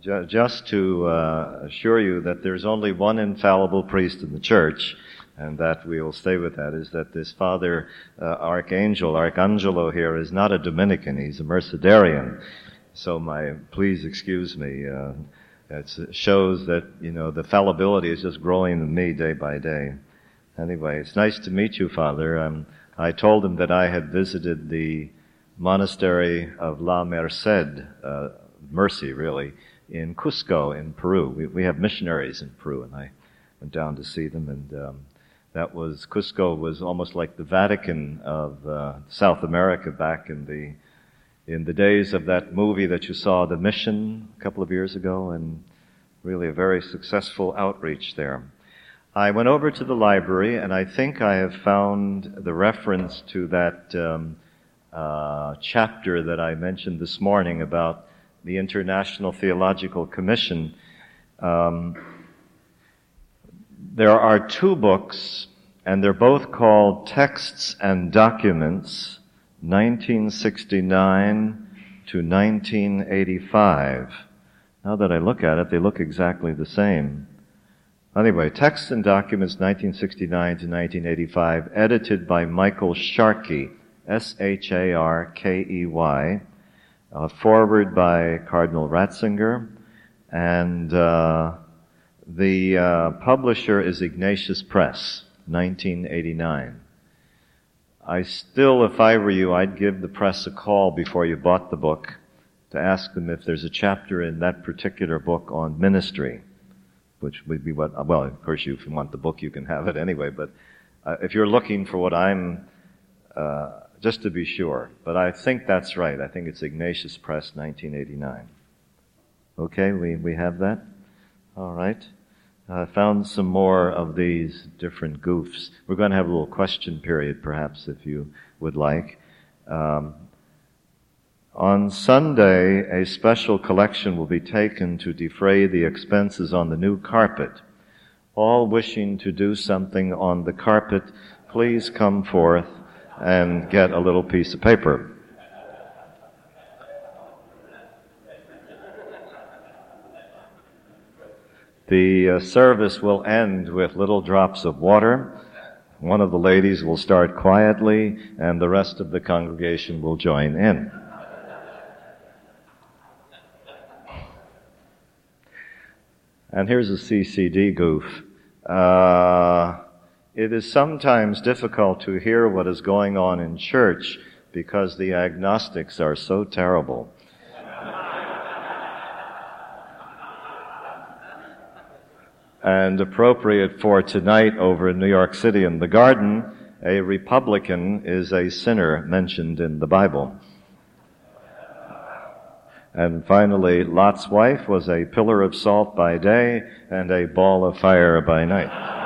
ju- just to uh, assure you that there's only one infallible priest in the church, and that we will stay with that, is that this Father uh, Archangel, Archangelo here, is not a Dominican, he's a Mercedarian. So my, please excuse me, uh, it shows that, you know, the fallibility is just growing in me day by day. Anyway, it's nice to meet you, Father. Um, I told him that I had visited the monastery of La Merced, uh, Mercy, really, in Cusco, in Peru. We, we, have missionaries in Peru, and I went down to see them, and um, that was Cusco was almost like the Vatican of uh, South America back in the in the days of that movie that you saw, The Mission, a couple of years ago, and really a very successful outreach there. I went over to the library, and I think I have found the reference to that um, uh, chapter that I mentioned this morning about the International Theological Commission. Um, there are two books, and they're both called Texts and Documents 1969 to 1985. Now that I look at it, they look exactly the same. Anyway, Texts and Documents 1969 to 1985, edited by Michael Sharkey, S-H-A-R-K-E-Y, uh, forward by Cardinal Ratzinger, and uh, the uh, publisher is Ignatius Press, 1989. I still, if I were you, I'd give the press a call before you bought the book to ask them if there's a chapter in that particular book on ministry, which would be what, well, of course, you, if you want the book, you can have it anyway, but uh, if you're looking for what I'm, uh, just to be sure, but I think that's right. I think it's Ignatius Press, 1989. Okay, we, we have that? All right. I found some more of these different goofs. We're going to have a little question period, perhaps, if you would like. Um, on Sunday, a special collection will be taken to defray the expenses on the new carpet. All wishing to do something on the carpet, please come forth and get a little piece of paper. The uh, service will end with little drops of water. One of the ladies will start quietly, and the rest of the congregation will join in. And here's a CCD goof. Uh, it is sometimes difficult to hear what is going on in church because the agnostics are so terrible. and appropriate for tonight over in New York City in the garden, a Republican is a sinner mentioned in the Bible. And finally, Lot's wife was a pillar of salt by day and a ball of fire by night.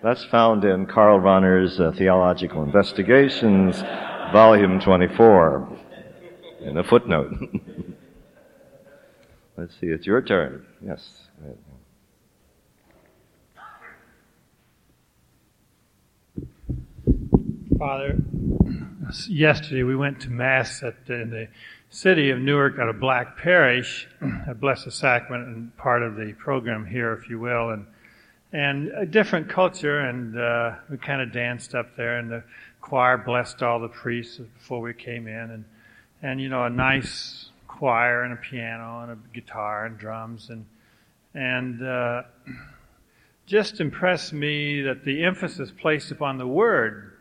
That's found in Karl Rahner's uh, Theological Investigations, volume 24, in a footnote. Let's see, it's your turn. Yes. Father, yesterday we went to Mass at, in the city of Newark at a black parish, at Blessed Sacrament, and part of the program here, if you will, and and a different culture, and uh, we kind of danced up there, and the choir blessed all the priests before we came in, and and you know a nice choir and a piano and a guitar and drums, and and uh, just impressed me that the emphasis placed upon the word.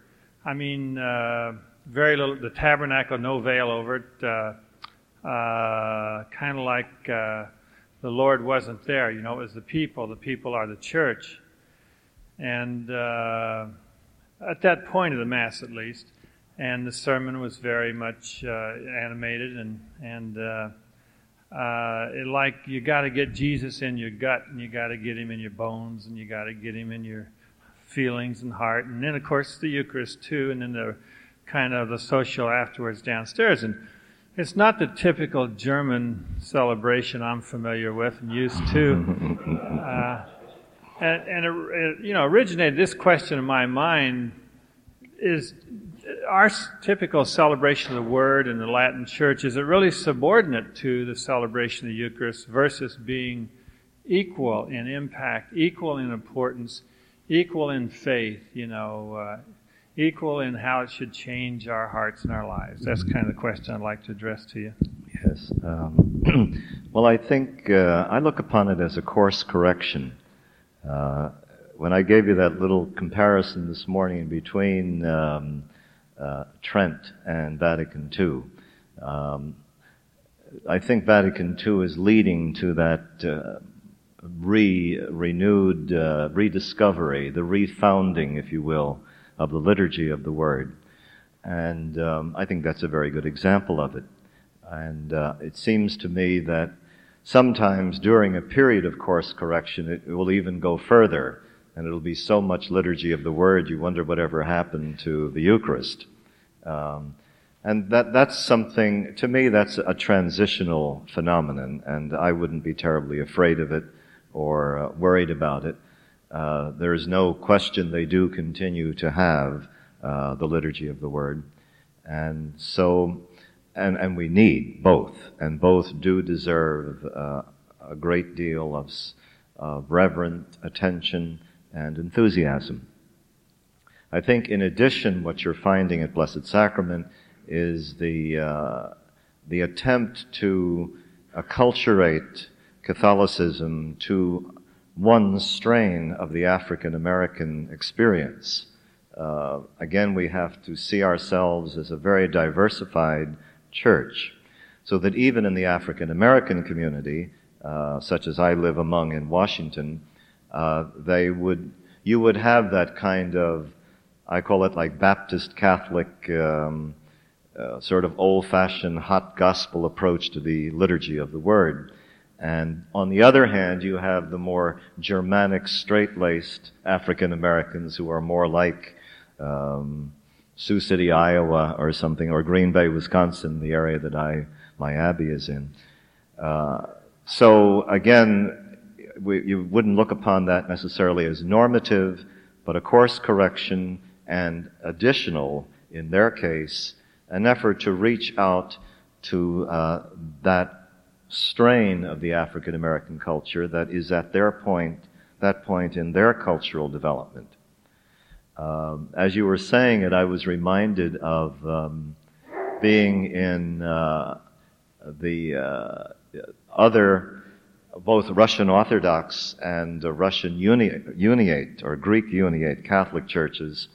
I mean, uh, very little. The tabernacle, no veil over it. Uh, uh, kind of like uh, the Lord wasn't there. You know, it was the people. The people are the church. And uh, at that point of the Mass, at least, and the sermon was very much uh, animated and, and uh, uh it, like you got to get Jesus in your gut and you got to get him in your bones and you got to get him in your feelings and heart. And then, of course, the Eucharist, too, and then the kind of the social afterwards downstairs. And it's not the typical German celebration I'm familiar with and used to. Uh, and, and it, it, you know, originated this question in my mind is our typical celebration of the Word in the Latin Church, is it really subordinate to the celebration of the Eucharist versus being equal in impact, equal in importance, equal in faith, you know, uh, equal in how it should change our hearts and our lives? That's kind of the question I'd like to address to you. Yes. Um, well, I think uh, I look upon it as a course correction. Uh, when I gave you that little comparison this morning between um, uh, Trent and Vatican II, um, I think Vatican II is leading to that uh, re renewed uh, rediscovery, the refounding, if you will, of the liturgy of the Word, and um, I think that's a very good example of it. And uh, it seems to me that sometimes during a period of course correction, it, it will even go further and it'll be so much liturgy of the word, you wonder whatever happened to the Eucharist. Um, and that, that's something, to me, that's a transitional phenomenon, and I wouldn't be terribly afraid of it or uh, worried about it. Uh, there is no question they do continue to have uh, the liturgy of the word. And so, and, and we need both, and both do deserve uh, a great deal of, of reverent attention and enthusiasm. I think in addition, what you're finding at Blessed Sacrament is the, uh, the attempt to acculturate Catholicism to one strain of the African American experience. Uh, again, we have to see ourselves as a very diversified church, so that even in the African American community, uh, such as I live among in Washington, uh, they would, you would have that kind of, I call it like Baptist Catholic, um, uh, sort of old-fashioned hot gospel approach to the liturgy of the Word. And on the other hand, you have the more Germanic, straight-laced African Americans who are more like um, Sioux City, Iowa, or something, or Green Bay, Wisconsin, the area that I my abbey is in. Uh, so again, we, you wouldn't look upon that necessarily as normative, but a course correction and additional, in their case, an effort to reach out to uh, that strain of the African American culture that is at their point, that point in their cultural development. Um, as you were saying it, I was reminded of um, being in uh, the uh, other both Russian Orthodox and uh, Russian uni- Uniate or Greek Uniate Catholic churches,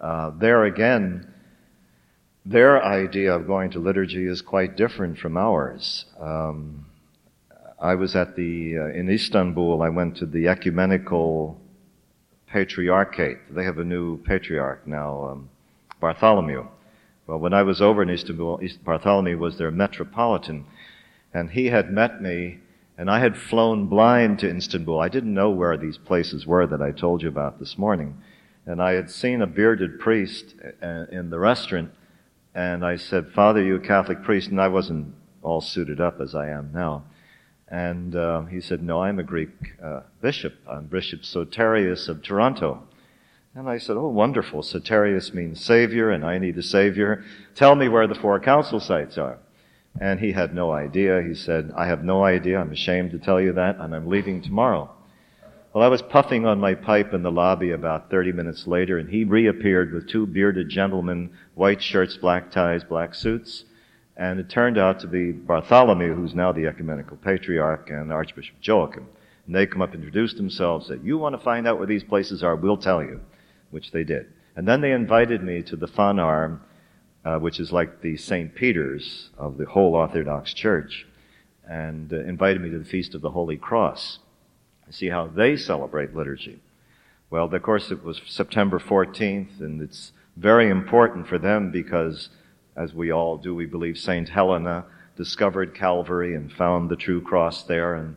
uh, there again, their idea of going to liturgy is quite different from ours. Um, I was at the uh, in Istanbul. I went to the ecumenical patriarchate. They have a new patriarch now, um, Bartholomew. Well, when I was over in Istanbul, Bartholomew was their metropolitan, and he had met me and I had flown blind to Istanbul. I didn't know where these places were that I told you about this morning. And I had seen a bearded priest uh, in the restaurant. And I said, Father, you a Catholic priest? And I wasn't all suited up as I am now. And uh, he said, No, I'm a Greek uh, bishop. I'm Bishop Soterius of Toronto. And I said, Oh, wonderful. Soterius means Savior, and I need a Savior. Tell me where the four council sites are. And he had no idea. He said, I have no idea. I'm ashamed to tell you that, and I'm leaving tomorrow. Well, I was puffing on my pipe in the lobby about 30 minutes later, and he reappeared with two bearded gentlemen, white shirts, black ties, black suits. And it turned out to be Bartholomew, who's now the ecumenical patriarch, and Archbishop Joachim. And they come up, introduced themselves, said, You want to find out where these places are? We'll tell you. Which they did. And then they invited me to the Phanar uh, which is like the St. Peter's of the whole Orthodox Church, and uh, invited me to the Feast of the Holy Cross. See how they celebrate liturgy. Well, of course, it was September 14th, and it's very important for them because, as we all do, we believe St. Helena discovered Calvary and found the true cross there, and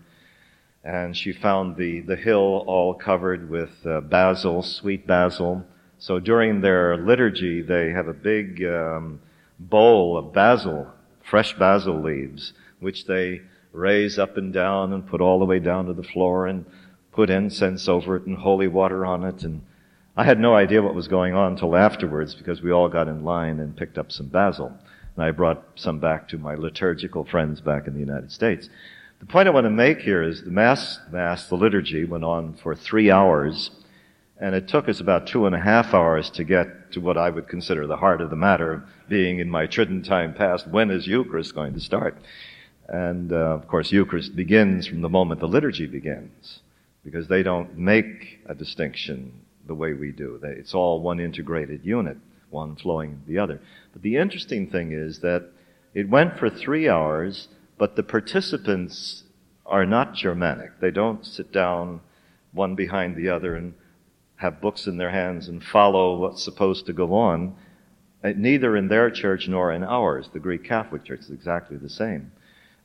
and she found the, the hill all covered with uh, basil, sweet basil, so during their liturgy, they have a big um, bowl of basil, fresh basil leaves, which they raise up and down and put all the way down to the floor and put incense over it and holy water on it. And I had no idea what was going on until afterwards because we all got in line and picked up some basil. And I brought some back to my liturgical friends back in the United States. The point I want to make here is the Mass, Mass, the liturgy went on for three hours, and it took us about two and a half hours to get to what I would consider the heart of the matter, being in my Tridentine time past, when is Eucharist going to start? And, uh, of course, Eucharist begins from the moment the liturgy begins, because they don't make a distinction the way we do. It's all one integrated unit, one flowing the other. But the interesting thing is that it went for three hours, but the participants are not Germanic. They don't sit down one behind the other and have books in their hands and follow what's supposed to go on. Uh, neither in their church nor in ours. The Greek Catholic Church is exactly the same.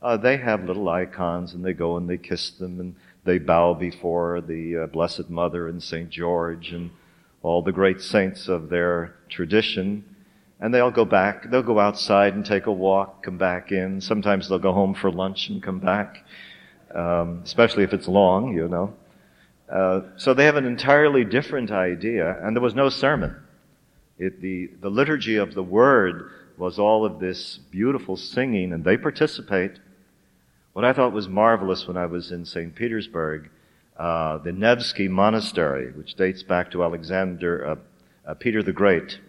Uh, they have little icons and they go and they kiss them and they bow before the uh, Blessed Mother and St. George and all the great saints of their tradition and they'll go back, they'll go outside and take a walk, come back in. Sometimes they'll go home for lunch and come back, um, especially if it's long, you know. Uh, so they have an entirely different idea, and there was no sermon. It, the, the liturgy of the Word was all of this beautiful singing, and they participate. What I thought was marvelous when I was in St. Petersburg, uh, the Nevsky Monastery, which dates back to Alexander, uh, uh Peter the Great,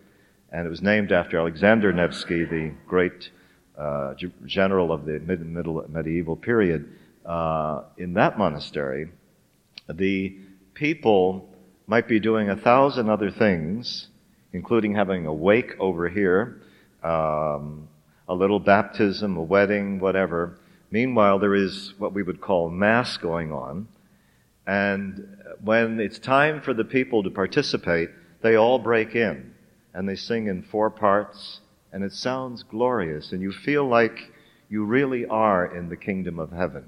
and it was named after Alexander Nevsky, the great uh, general of the mid- middle medieval period. Uh, in that monastery, the people might be doing a thousand other things, including having a wake over here, um, a little baptism, a wedding, whatever. Meanwhile, there is what we would call mass going on. And when it's time for the people to participate, they all break in and they sing in four parts, and it sounds glorious, and you feel like you really are in the kingdom of heaven.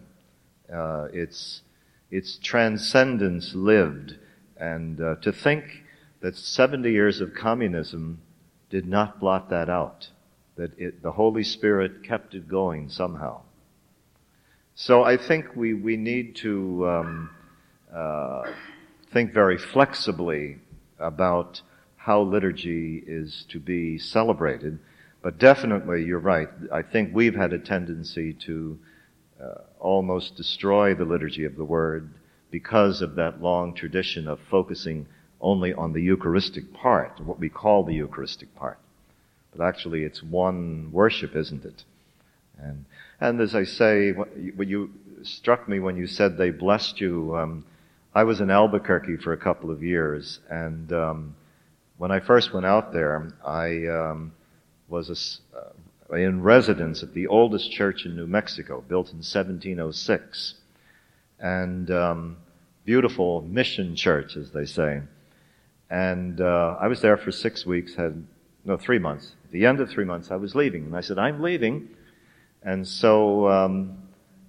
Uh, it's, it's transcendence lived, and uh, to think that 70 years of communism did not blot that out, that it, the Holy Spirit kept it going somehow. So I think we, we need to um, uh, think very flexibly about how liturgy is to be celebrated. But definitely, you're right. I think we've had a tendency to uh, almost destroy the liturgy of the Word because of that long tradition of focusing only on the Eucharistic part, what we call the Eucharistic part. But actually, it's one worship, isn't it? And, and as I say, what you struck me when you said they blessed you, um, I was in Albuquerque for a couple of years, and um, when I first went out there, I um, was a, uh, in residence at the oldest church in New Mexico, built in 1706, and um, beautiful mission church, as they say. And uh, I was there for six weeks, had no three months. At the end of three months, I was leaving, and I said, "I'm leaving." And so, um,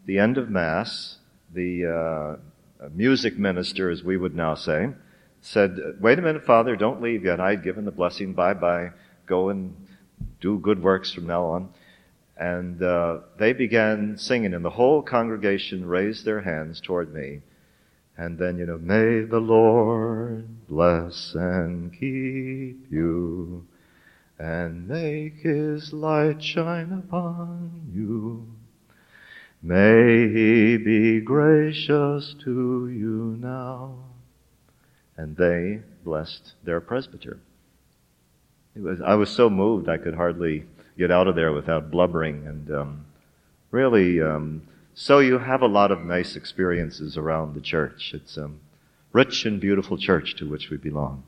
the end of mass, the uh, music minister, as we would now say, said, Wait a minute, Father, don't leave yet. I had given the blessing, bye bye, go and do good works from now on. And uh, they began singing, and the whole congregation raised their hands toward me. And then, you know, may the Lord bless and keep you, and make his light shine upon you. May he be gracious to you now and they blessed their presbyter. Was, I was so moved I could hardly get out of there without blubbering, and um, really, um, so you have a lot of nice experiences around the church. It's a um, rich and beautiful church to which we belong.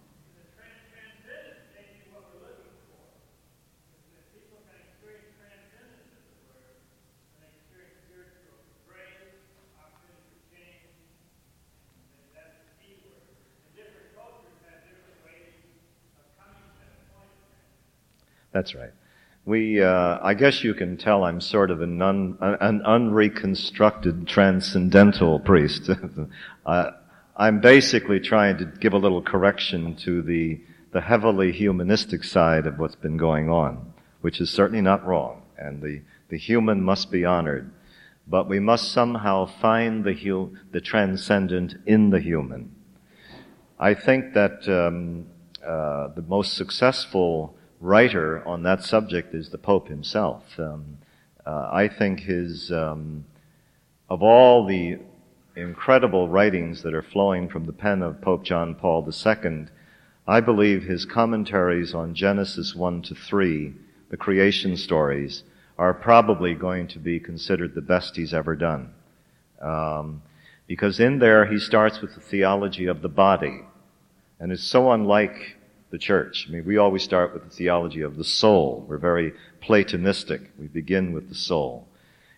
That's right. We, uh, I guess you can tell I'm sort of an, un, an unreconstructed transcendental priest. uh, I'm basically trying to give a little correction to the, the heavily humanistic side of what's been going on, which is certainly not wrong, and the, the human must be honored. But we must somehow find the, hu- the transcendent in the human. I think that um, uh, the most successful writer on that subject is the Pope himself. Um, uh, I think his, um, of all the incredible writings that are flowing from the pen of Pope John Paul II, I believe his commentaries on Genesis 1 to 3, the creation stories, are probably going to be considered the best he's ever done. Um, because in there he starts with the theology of the body. And it's so unlike the church. I mean, we always start with the theology of the soul. We're very Platonistic. We begin with the soul.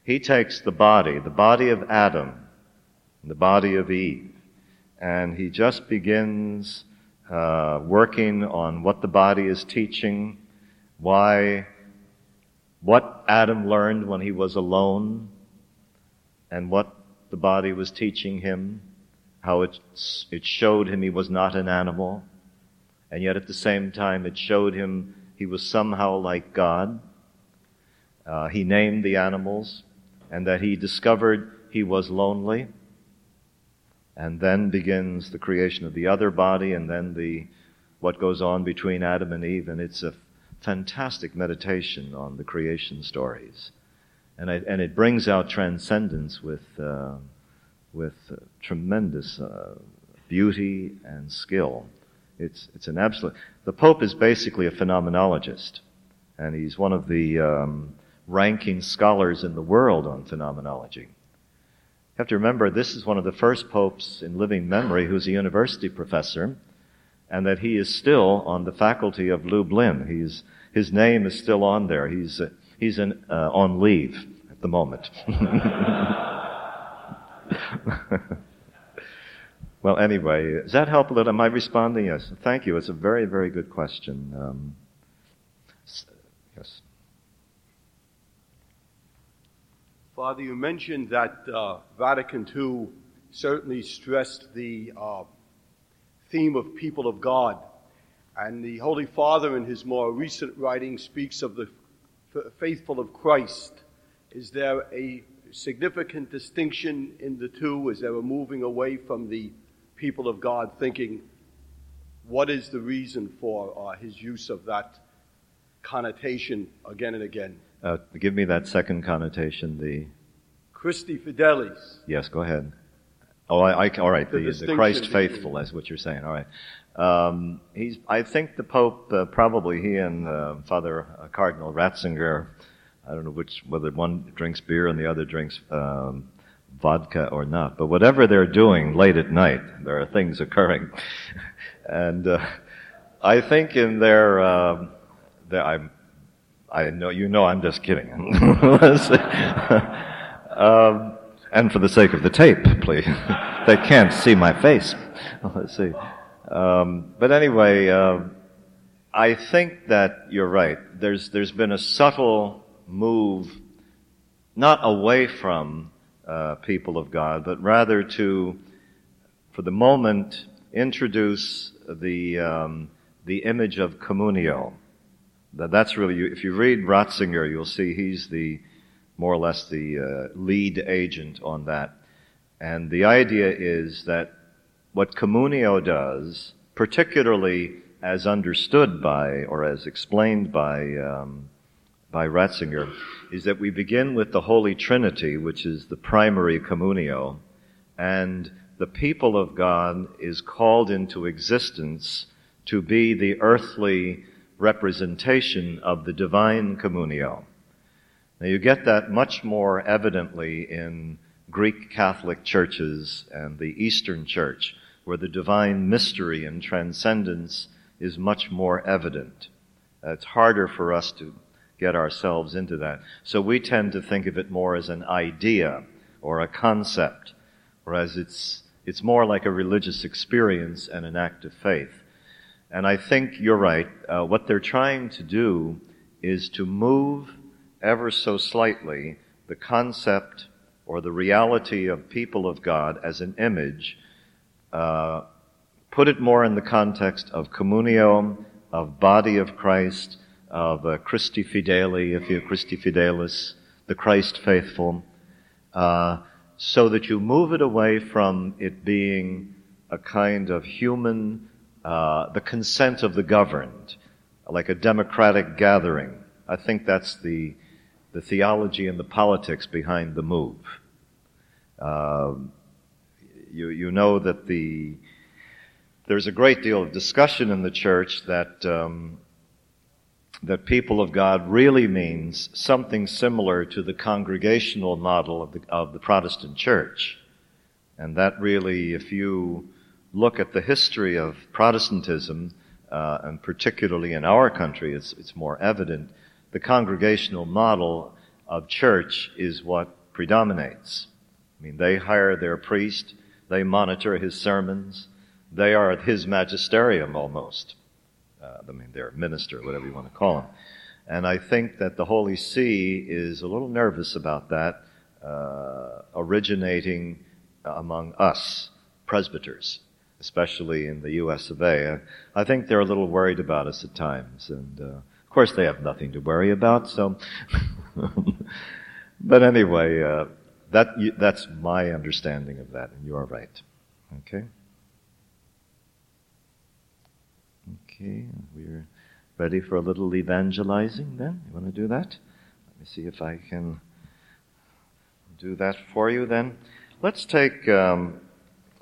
He takes the body, the body of Adam, the body of Eve, and he just begins uh, working on what the body is teaching, why, what Adam learned when he was alone, and what the body was teaching him, how it, it showed him he was not an animal, and yet at the same time it showed him he was somehow like God. Uh, he named the animals, and that he discovered he was lonely. And then begins the creation of the other body, and then the what goes on between Adam and Eve, and it's a fantastic meditation on the creation stories, and I, and it brings out transcendence with uh, with uh, tremendous uh, beauty and skill. It's it's an absolute. The Pope is basically a phenomenologist, and he's one of the um, ranking scholars in the world on phenomenology. You have to remember this is one of the first popes in living memory who's a university professor, and that he is still on the faculty of Lublin. He's, his name is still on there. He's, uh, he's in, uh, on leave at the moment. well, anyway, does that help a little? Am I responding? Yes. Thank you. It's a very, very good question. Um, yes. Father, you mentioned that uh, Vatican II certainly stressed the uh, theme of people of God. And the Holy Father, in his more recent writing, speaks of the f- faithful of Christ. Is there a significant distinction in the two? Is there a moving away from the people of God, thinking, what is the reason for uh, his use of that connotation again and again? Uh, give me that second connotation, the. Christi Fidelis. Yes, go ahead. Oh, I, I all right. The, the, the Christ faithful, that's what you're saying. All right. Um, he's. I think the Pope uh, probably he and uh, Father uh, Cardinal Ratzinger. I don't know which whether one drinks beer and the other drinks um, vodka or not. But whatever they're doing late at night, there are things occurring, and uh, I think in their. Uh, their I'm I know you know I'm just kidding. um, and for the sake of the tape, please. they can't see my face. Let's see. Um, but anyway, uh, I think that you're right. There's there's been a subtle move, not away from uh, people of God, but rather to, for the moment, introduce the um, the image of communio that's really, if you read Ratzinger, you'll see he's the, more or less the uh, lead agent on that. And the idea is that what communio does, particularly as understood by or as explained by um, by Ratzinger, is that we begin with the Holy Trinity, which is the primary communio, and the people of God is called into existence to be the earthly representation of the divine communio. Now you get that much more evidently in Greek Catholic churches and the Eastern Church, where the divine mystery and transcendence is much more evident. Uh, it's harder for us to get ourselves into that. So we tend to think of it more as an idea or a concept, whereas it's, it's more like a religious experience and an act of faith. And I think you're right. Uh, what they're trying to do is to move ever so slightly the concept or the reality of people of God as an image, uh, put it more in the context of communio, of body of Christ, of uh, Christi Fideli, if you Christi Fidelis, the Christ faithful, uh, so that you move it away from it being a kind of human, uh, the consent of the governed, like a democratic gathering. I think that's the, the theology and the politics behind the move. Uh, you, you know that the, there's a great deal of discussion in the church that um, that people of God really means something similar to the congregational model of the, of the Protestant church. And that really, if you look at the history of Protestantism, uh, and particularly in our country, it's, it's more evident, the congregational model of church is what predominates. I mean, they hire their priest, they monitor his sermons, they are at his magisterium almost. Uh, I mean, they're a minister, whatever you want to call them. And I think that the Holy See is a little nervous about that, uh, originating among us, presbyters, especially in the U.S. of A. I think they're a little worried about us at times, and uh, of course they have nothing to worry about. So, but anyway, uh, that that's my understanding of that, and you're right. Okay. Okay, we're ready for a little evangelizing then. You want to do that? Let me see if I can do that for you then. Let's take um,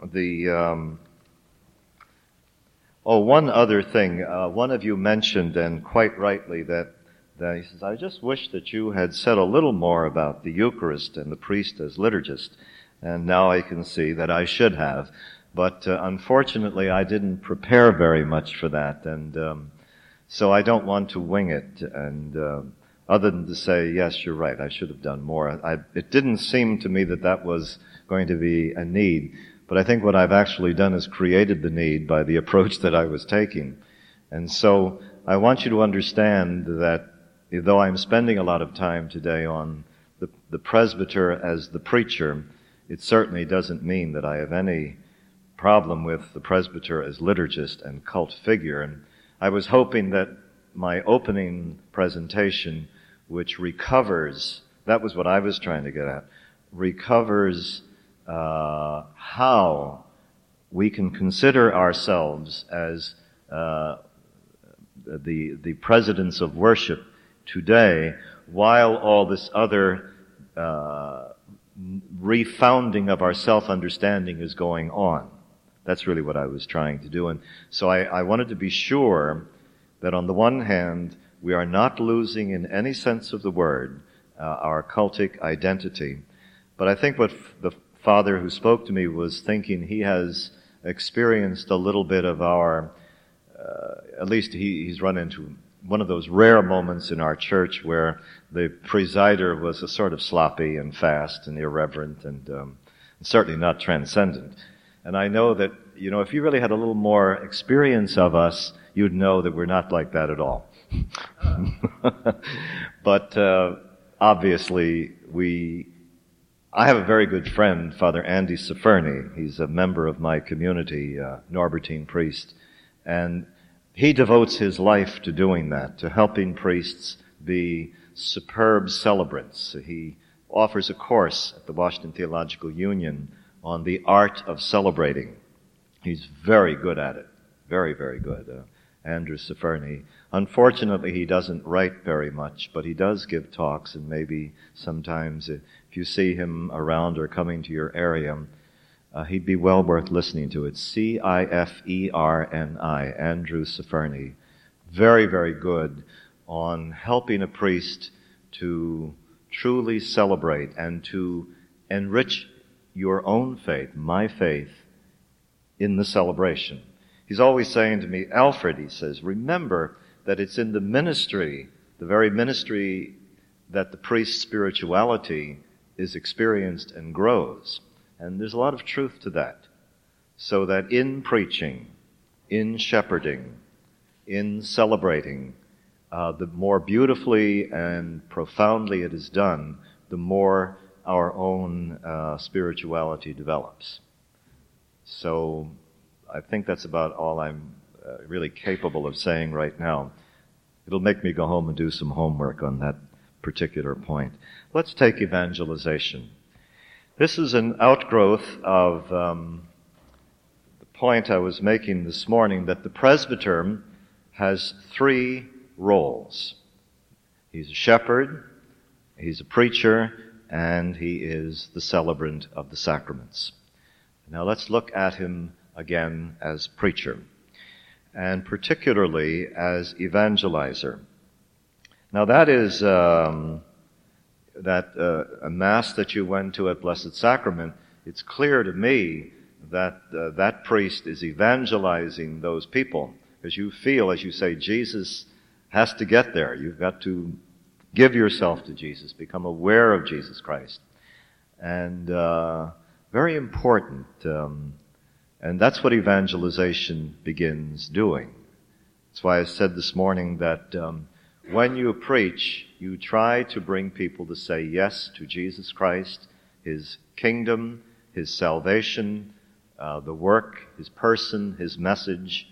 the. Um, oh, one other thing. Uh, one of you mentioned, and quite rightly, that, that he says, I just wish that you had said a little more about the Eucharist and the priest as liturgist. And now I can see that I should have. But uh, unfortunately, I didn't prepare very much for that, and um, so I don't want to wing it. And uh, other than to say, yes, you're right, I should have done more. I, it didn't seem to me that that was going to be a need. But I think what I've actually done is created the need by the approach that I was taking. And so I want you to understand that though I'm spending a lot of time today on the, the presbyter as the preacher, it certainly doesn't mean that I have any problem with the presbyter as liturgist and cult figure. And I was hoping that my opening presentation, which recovers, that was what I was trying to get at, recovers uh, how we can consider ourselves as uh, the the presidents of worship today, while all this other uh, refounding of our self understanding is going on. That's really what I was trying to do. And so I, I wanted to be sure that on the one hand, we are not losing in any sense of the word uh, our cultic identity. But I think what f- the father who spoke to me was thinking he has experienced a little bit of our, uh, at least he, he's run into one of those rare moments in our church where the presider was a sort of sloppy and fast and irreverent and um, certainly not transcendent. And I know that, you know, if you really had a little more experience of us, you'd know that we're not like that at all. but uh, obviously, we. I have a very good friend, Father Andy Ciferni. He's a member of my community, uh, Norbertine priest, and he devotes his life to doing that, to helping priests be superb celebrants. He offers a course at the Washington Theological Union on the art of celebrating. He's very good at it. Very, very good. Uh, Andrew Ciferni. Unfortunately, he doesn't write very much, but he does give talks, and maybe sometimes if you see him around or coming to your area, uh, he'd be well worth listening to. It's C I F E R N I, Andrew Ciferni. Very, very good on helping a priest to truly celebrate and to enrich your own faith, my faith, in the celebration. He's always saying to me, Alfred, he says, remember that it's in the ministry, the very ministry that the priest's spirituality is experienced and grows. And there's a lot of truth to that. So that in preaching, in shepherding, in celebrating, uh, the more beautifully and profoundly it is done, the more our own uh, spirituality develops. So I think that's about all I'm uh, really capable of saying right now. It'll make me go home and do some homework on that particular point. Let's take evangelization. This is an outgrowth of um, the point I was making this morning that the presbyter has three roles. He's a shepherd, he's a preacher, and he is the celebrant of the sacraments. Now let's look at him again as preacher, and particularly as evangelizer. Now that is um, that uh, a mass that you went to at Blessed Sacrament. It's clear to me that uh, that priest is evangelizing those people because you feel, as you say, Jesus has to get there. You've got to give yourself to Jesus, become aware of Jesus Christ, and uh, very important. Um, and that's what evangelization begins doing. That's why I said this morning that um, when you preach, you try to bring people to say yes to Jesus Christ, His kingdom, His salvation, uh, the work, His person, His message.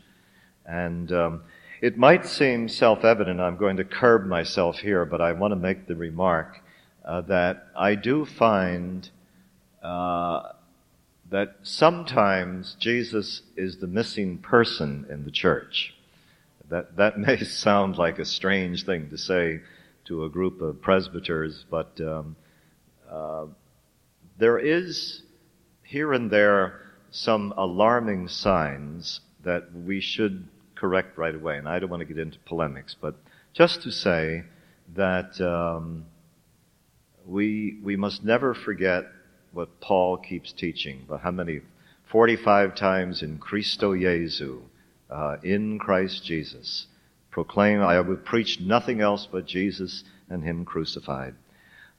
And um, it might seem self-evident, I'm going to curb myself here, but I want to make the remark uh, that I do find uh, that sometimes Jesus is the missing person in the church. That, that may sound like a strange thing to say to a group of presbyters, but um, uh, there is here and there some alarming signs that we should correct right away. And I don't want to get into polemics, but just to say that um, we we must never forget what Paul keeps teaching. But how many? Forty-five times in Christo Jesu, uh, in Christ Jesus. Proclaim, I would preach nothing else but Jesus and Him crucified.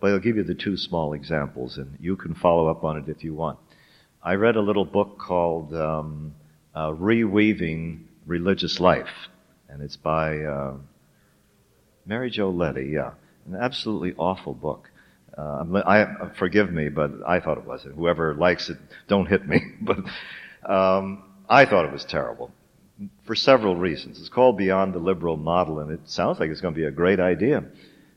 But I'll give you the two small examples, and you can follow up on it if you want. I read a little book called um, uh, Reweaving Religious Life, and it's by uh, Mary Jo Leddy, Yeah, an absolutely awful book. Uh, I, forgive me, but I thought it was. Whoever likes it, don't hit me. but um, I thought it was terrible for several reasons. It's called Beyond the Liberal Model, and it sounds like it's going to be a great idea.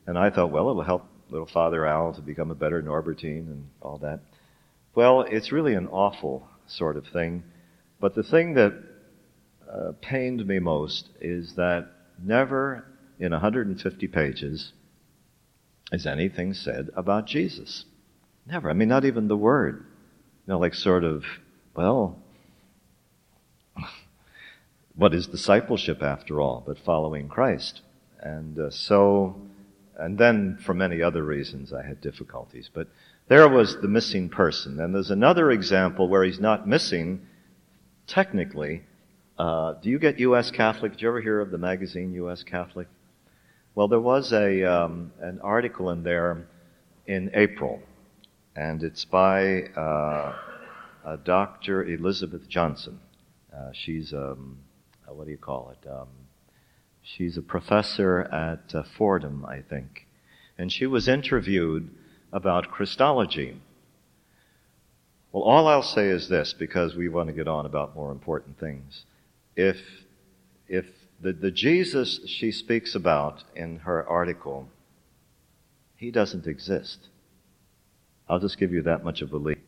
And I thought, well, it'll help little Father Al to become a better Norbertine and all that. Well, it's really an awful sort of thing. But the thing that uh, pained me most is that never in 150 pages is anything said about Jesus. Never. I mean, not even the word. You know, like sort of, well, what is discipleship after all but following Christ? And uh, so, and then for many other reasons I had difficulties. But there was the missing person. And there's another example where he's not missing technically. Uh, do you get U.S. Catholic? Did you ever hear of the magazine U.S. Catholic? Well, there was a um, an article in there in April, and it's by uh, Dr. Elizabeth Johnson. Uh, she's um, uh, what do you call it? Um, she's a professor at uh, Fordham, I think. And she was interviewed about Christology. Well, all I'll say is this, because we want to get on about more important things. If, if the, the Jesus she speaks about in her article, he doesn't exist. I'll just give you that much of a lead.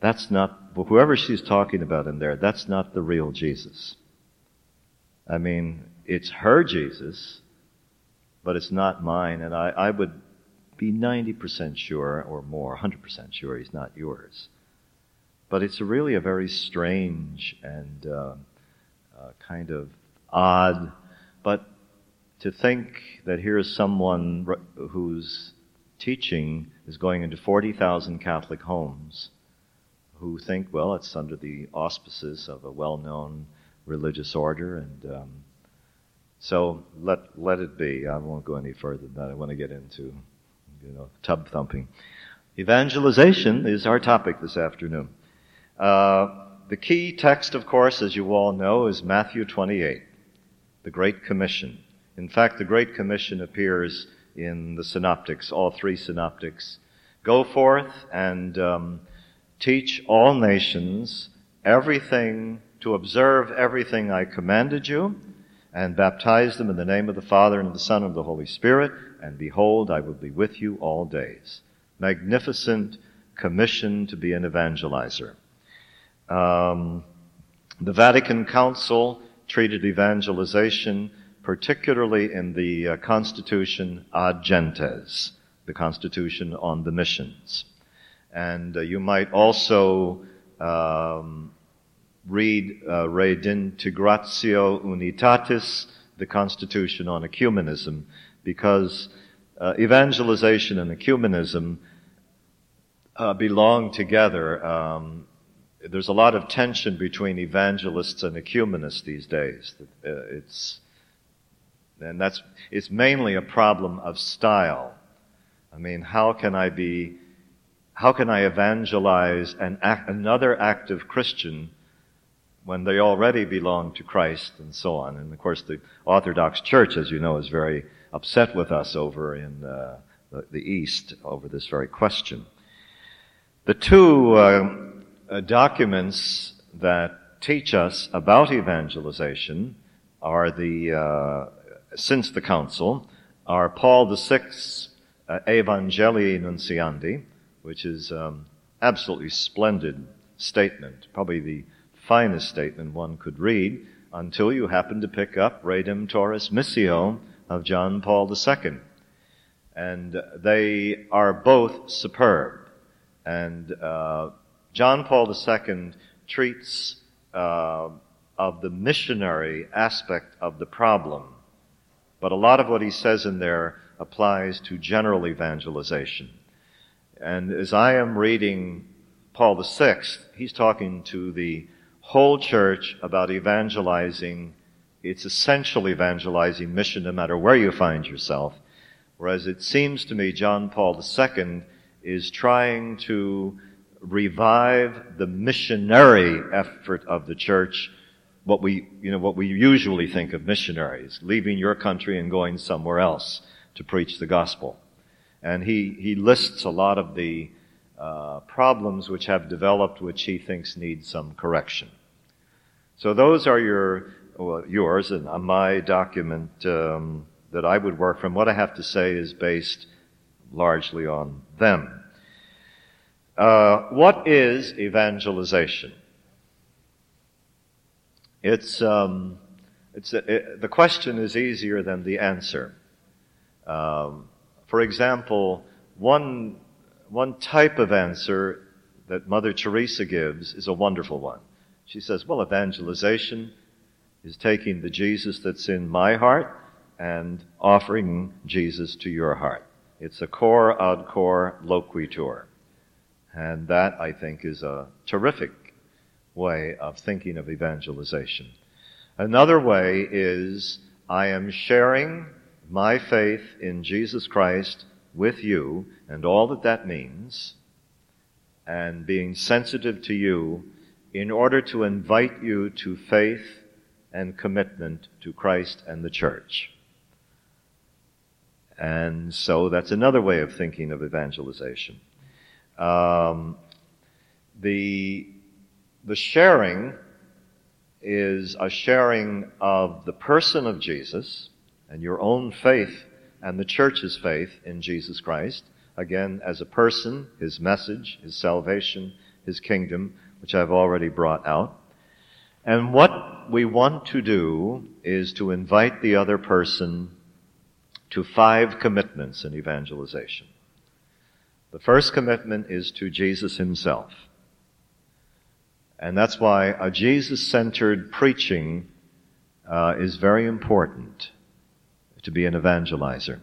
That's not, whoever she's talking about in there, that's not the real Jesus. I mean, it's her Jesus, but it's not mine, and I, I would be 90% sure or more, 100% sure he's not yours. But it's really a very strange and uh, uh, kind of odd, but to think that here's someone whose teaching is going into 40,000 Catholic homes who think, well, it's under the auspices of a well known religious order, and um, so let let it be. I won't go any further than that. I want to get into you know tub thumping. Evangelization is our topic this afternoon. Uh, the key text, of course, as you all know, is Matthew 28, the Great Commission. In fact, the Great Commission appears in the synoptics, all three synoptics. Go forth and um, teach all nations everything to observe everything I commanded you, and baptize them in the name of the Father and of the Son and of the Holy Spirit, and behold, I will be with you all days. Magnificent commission to be an evangelizer. Um, The Vatican Council treated evangelization particularly in the uh, Constitution ad gentes, the Constitution on the missions. And uh, you might also um, read uh, Redintegratio Unitatis, the Constitution on Ecumenism, because uh, evangelization and ecumenism uh, belong together. Um, there's a lot of tension between evangelists and ecumenists these days. Uh, it's and that's it's mainly a problem of style. I mean, how can I be, how can I evangelize an act, another active Christian when they already belong to Christ and so on? And of course, the Orthodox Church, as you know, is very upset with us over in uh, the, the, East over this very question. The two uh, uh, documents that teach us about evangelization are the uh, since the council are Paul VI's uh, Evangelii Nuntiandi, which is um, absolutely splendid statement, probably the finest statement one could read until you happen to pick up Redemptoris Missio of John Paul II. And they are both superb. And uh, John Paul II treats uh, of the missionary aspect of the problem but a lot of what he says in there applies to general evangelization. And as I am reading Paul VI, he's talking to the whole church about evangelizing. It's essential evangelizing mission no matter where you find yourself. Whereas it seems to me John Paul II is trying to revive the missionary effort of the church what we, you know, what we usually think of missionaries, leaving your country and going somewhere else to preach the gospel. And he, he lists a lot of the uh, problems which have developed which he thinks need some correction. So those are your, well, yours and my document um, that I would work from. What I have to say is based largely on them. Uh, what is evangelization? It's, um, it's a, it, the question is easier than the answer. Um, for example, one, one type of answer that Mother Teresa gives is a wonderful one. She says, well, evangelization is taking the Jesus that's in my heart and offering Jesus to your heart. It's a cor ad cor loquitur. And that, I think, is a terrific way of thinking of evangelization. Another way is I am sharing my faith in Jesus Christ with you and all that that means and being sensitive to you in order to invite you to faith and commitment to Christ and the church. And so that's another way of thinking of evangelization. Um, the the sharing is a sharing of the person of Jesus and your own faith and the church's faith in Jesus Christ. Again, as a person, his message, his salvation, his kingdom, which I've already brought out. And what we want to do is to invite the other person to five commitments in evangelization. The first commitment is to Jesus himself. And that's why a Jesus-centered preaching uh, is very important to be an evangelizer.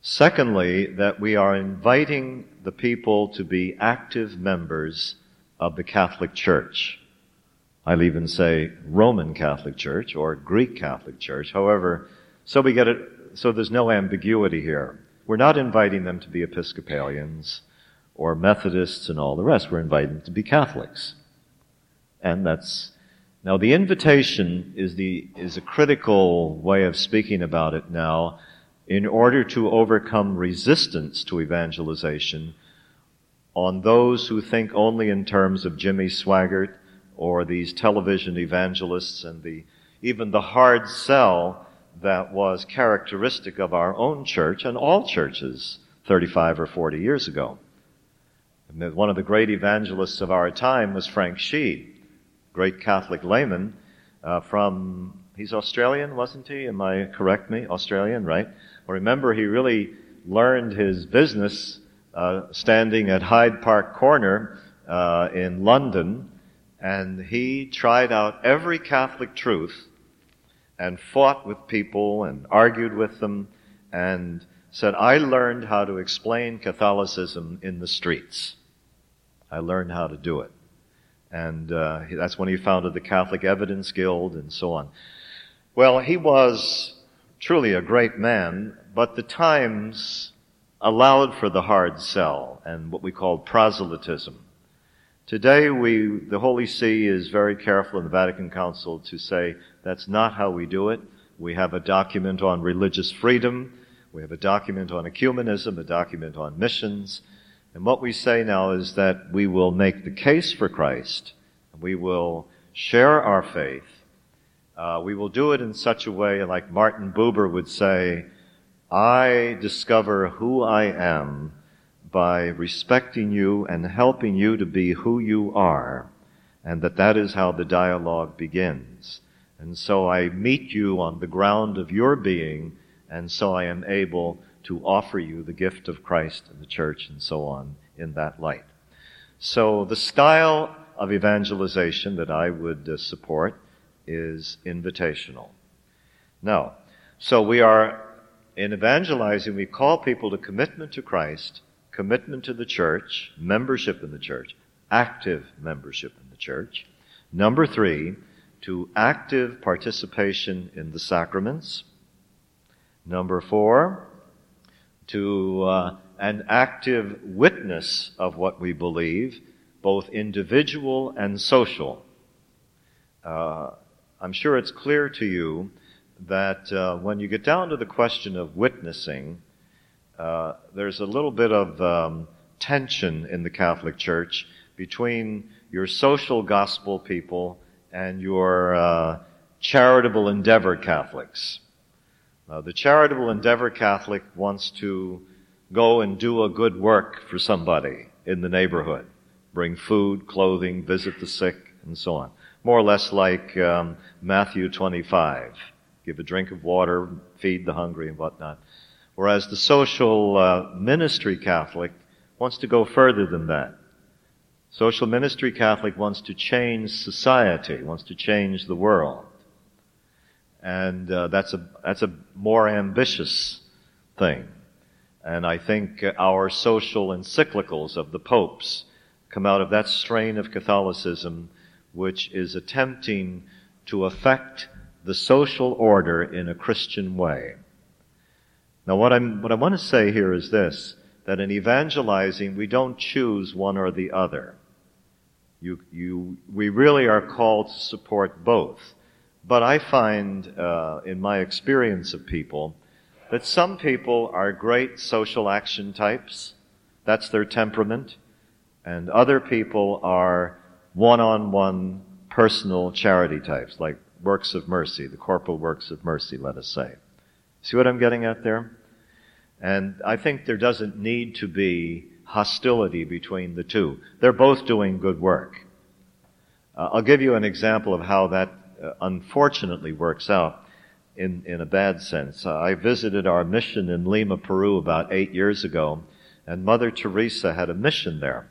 Secondly, that we are inviting the people to be active members of the Catholic Church. I'll even say Roman Catholic Church or Greek Catholic Church. However, so we get it, so there's no ambiguity here. We're not inviting them to be Episcopalians or Methodists and all the rest. We're inviting them to be Catholics. And that's, now the invitation is the, is a critical way of speaking about it now in order to overcome resistance to evangelization on those who think only in terms of Jimmy Swaggart or these television evangelists and the, even the hard sell that was characteristic of our own church and all churches 35 or 40 years ago. One of the great evangelists of our time was Frank Sheed great Catholic layman uh, from, he's Australian, wasn't he? Am I correct me? Australian, right? Well, remember, he really learned his business uh, standing at Hyde Park Corner uh, in London, and he tried out every Catholic truth and fought with people and argued with them and said, I learned how to explain Catholicism in the streets. I learned how to do it. And uh, that's when he founded the Catholic Evidence Guild and so on. Well, he was truly a great man, but the times allowed for the hard sell and what we call proselytism. Today we, the Holy See is very careful in the Vatican Council to say that's not how we do it. We have a document on religious freedom. We have a document on ecumenism, a document on missions. And what we say now is that we will make the case for Christ. We will share our faith. Uh, we will do it in such a way, like Martin Buber would say, I discover who I am by respecting you and helping you to be who you are, and that that is how the dialogue begins. And so I meet you on the ground of your being, and so I am able to offer you the gift of Christ and the church and so on in that light. So the style of evangelization that I would uh, support is invitational. Now, so we are in evangelizing, we call people to commitment to Christ, commitment to the church, membership in the church, active membership in the church. Number three, to active participation in the sacraments. Number four, to uh, an active witness of what we believe, both individual and social. Uh, I'm sure it's clear to you that uh, when you get down to the question of witnessing, uh, there's a little bit of um, tension in the Catholic Church between your social gospel people and your uh, charitable endeavor Catholics. the charitable endeavor Catholic wants to go and do a good work for somebody in the neighborhood, bring food, clothing, visit the sick, and so on. More or less like um, Matthew 25 give a drink of water, feed the hungry, and whatnot. Whereas the social uh, ministry Catholic wants to go further than that. Social ministry Catholic wants to change society, wants to change the world. And uh, that's a that's a more ambitious thing. And I think our social encyclicals of the popes come out of that strain of Catholicism which is attempting to affect the social order in a Christian way. Now what I'm, what I want to say here is this, that in evangelizing, we don't choose one or the other. You, you, we really are called to support both. But I find, uh, in my experience of people, that some people are great social action types. That's their temperament. And other people are one-on-one personal charity types, like works of mercy, the corporal works of mercy, let us say. See what I'm getting at there? And I think there doesn't need to be hostility between the two. They're both doing good work. Uh, I'll give you an example of how that uh, unfortunately works out in, in a bad sense. Uh, I visited our mission in Lima, Peru about eight years ago, and Mother Teresa had a mission there.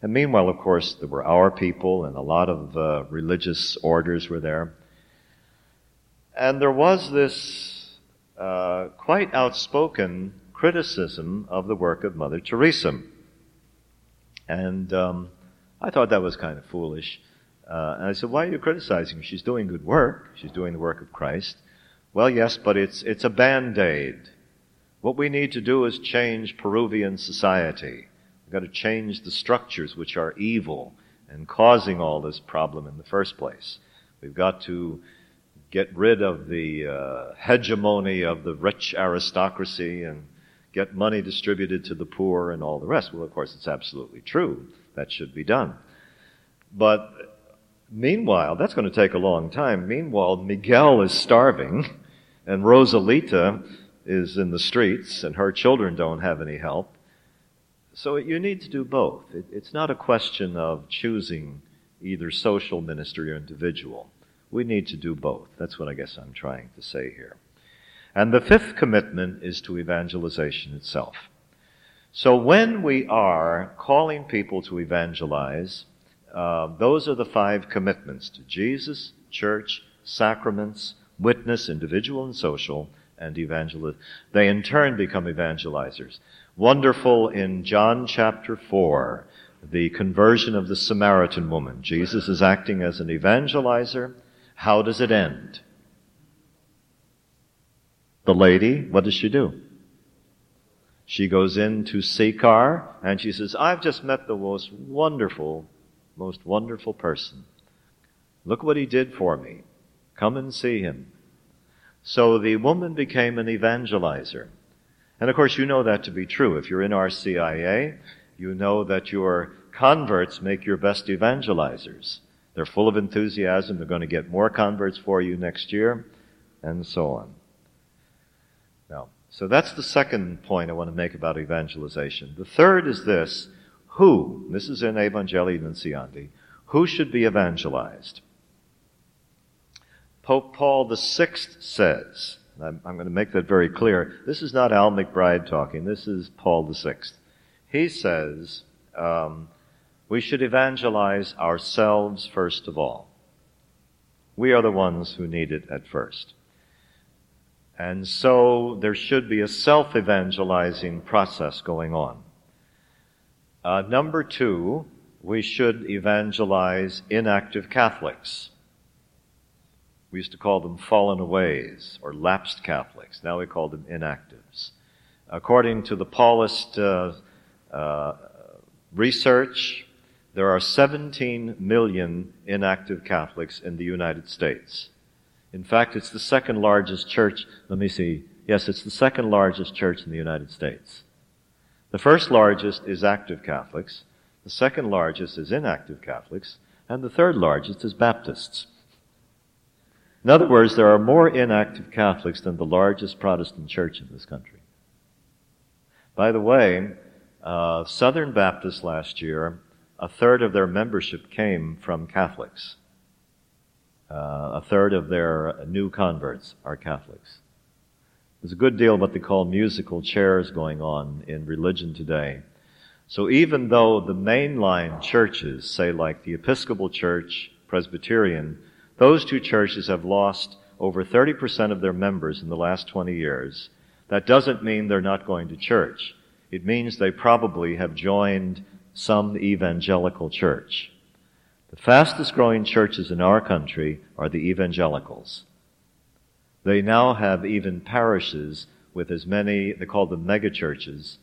And meanwhile, of course, there were our people and a lot of uh, religious orders were there. And there was this uh, quite outspoken criticism of the work of Mother Teresa. And um, I thought that was kind of foolish. Uh, and I said, why are you criticizing? She's doing good work. She's doing the work of Christ. Well, yes, but it's, it's a band-aid. What we need to do is change Peruvian society. We've got to change the structures which are evil and causing all this problem in the first place. We've got to get rid of the uh, hegemony of the rich aristocracy and get money distributed to the poor and all the rest. Well, of course, it's absolutely true. That should be done. But meanwhile, that's going to take a long time. Meanwhile, Miguel is starving and Rosalita is in the streets and her children don't have any help. So you need to do both. It, it's not a question of choosing either social ministry or individual. We need to do both. That's what I guess I'm trying to say here. And the fifth commitment is to evangelization itself. So when we are calling people to evangelize, uh, those are the five commitments to Jesus, church, sacraments, witness, individual and social, and evangelist. They in turn become evangelizers. Wonderful in John chapter 4, the conversion of the Samaritan woman. Jesus is acting as an evangelizer. How does it end? The lady, what does she do? She goes in to Sychar and she says, I've just met the most wonderful, most wonderful person. Look what he did for me. Come and see him. So the woman became an evangelizer. And of course, you know that to be true. If you're in RCIA, you know that your converts make your best evangelizers. They're full of enthusiasm. They're going to get more converts for you next year, and so on. Now, so that's the second point I want to make about evangelization. The third is this who, this is in Evangelii Nuntiandi, who should be evangelized? Pope Paul VI says, I'm, I'm, going to make that very clear, this is not Al McBride talking, this is Paul VI. He says, um, we should evangelize ourselves first of all. We are the ones who need it at first. And so there should be a self-evangelizing process going on. Uh, number two, we should evangelize inactive Catholics. We used to call them fallen aways or lapsed Catholics. Now we call them inactives. According to the Paulist uh, uh, research, there are 17 million inactive Catholics in the United States. In fact, it's the second largest church. Let me see. Yes, it's the second largest church in the United States. The first largest is active Catholics. The second largest is inactive Catholics. And the third largest is Baptists. In other words, there are more inactive Catholics than the largest Protestant church in this country. By the way, uh, Southern Baptists last year, a third of their membership came from Catholics. Uh, a third of their new converts are Catholics. There's a good deal of what they call musical chairs going on in religion today. So even though the mainline churches, say like the Episcopal Church, Presbyterian, those two churches have lost over 30% of their members in the last 20 years. That doesn't mean they're not going to church. It means they probably have joined some evangelical church. The fastest growing churches in our country are the evangelicals. They now have even parishes with as many, they call them megachurches.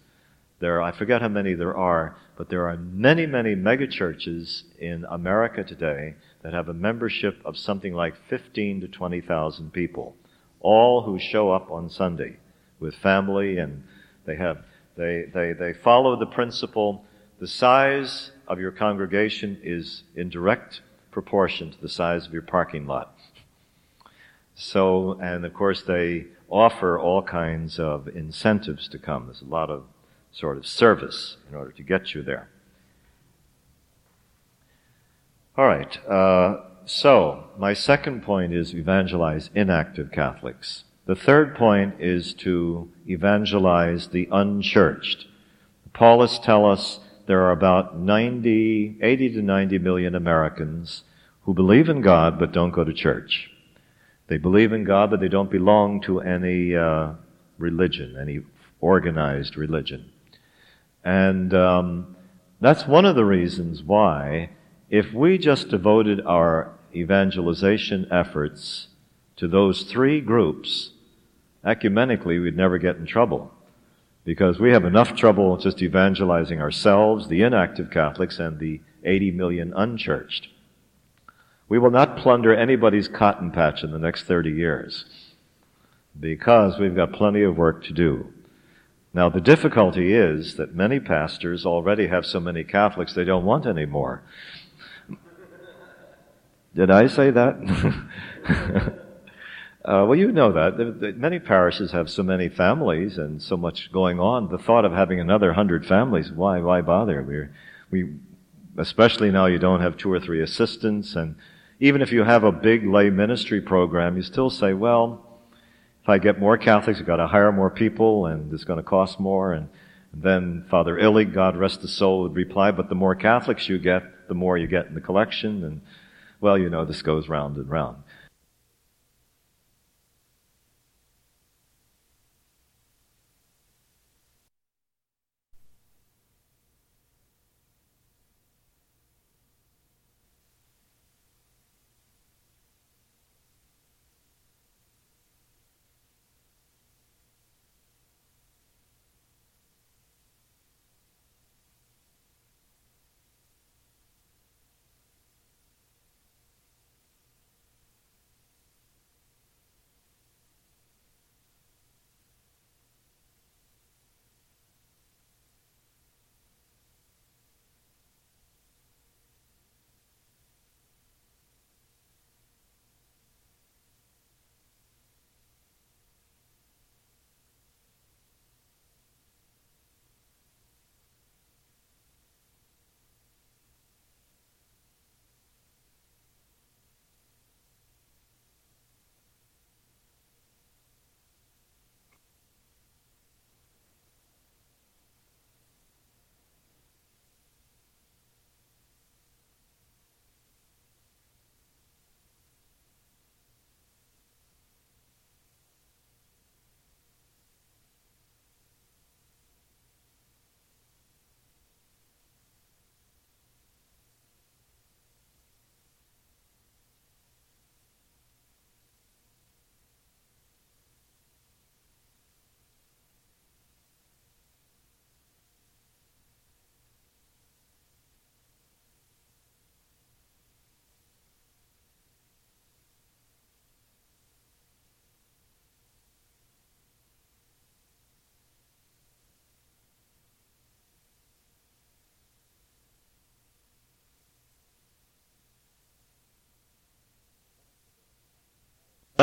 There, I forget how many there are, but there are many, many megachurches in America today that have a membership of something like 15 to 20,000 people, all who show up on Sunday with family and they have, they, they, they follow the principle, the size of your congregation is in direct proportion to the size of your parking lot. So, and of course they offer all kinds of incentives to come. There's a lot of sort of service in order to get you there. All right. Uh, so, my second point is evangelize inactive Catholics. The third point is to evangelize the unchurched. Paulists tell us there are about 90, 80 to 90 million Americans who believe in God but don't go to church. They believe in God but they don't belong to any uh, religion, any organized religion. And um, that's one of the reasons why if we just devoted our evangelization efforts to those three groups, ecumenically, we'd never get in trouble. Because we have enough trouble just evangelizing ourselves, the inactive Catholics, and the 80 million unchurched. We will not plunder anybody's cotton patch in the next 30 years. Because we've got plenty of work to do. Now the difficulty is that many pastors already have so many Catholics they don't want any more. Did I say that? uh, well, you know that. Many parishes have so many families and so much going on. The thought of having another hundred families, why, why bother? we we, especially now you don't have two or three assistants and even if you have a big lay ministry program, you still say, well, if I get more Catholics, I've got to hire more people and it's going to cost more. And, then Father Illig, God rest his soul, would reply, but the more Catholics you get, the more you get in the collection. And, well, you know, this goes round and round.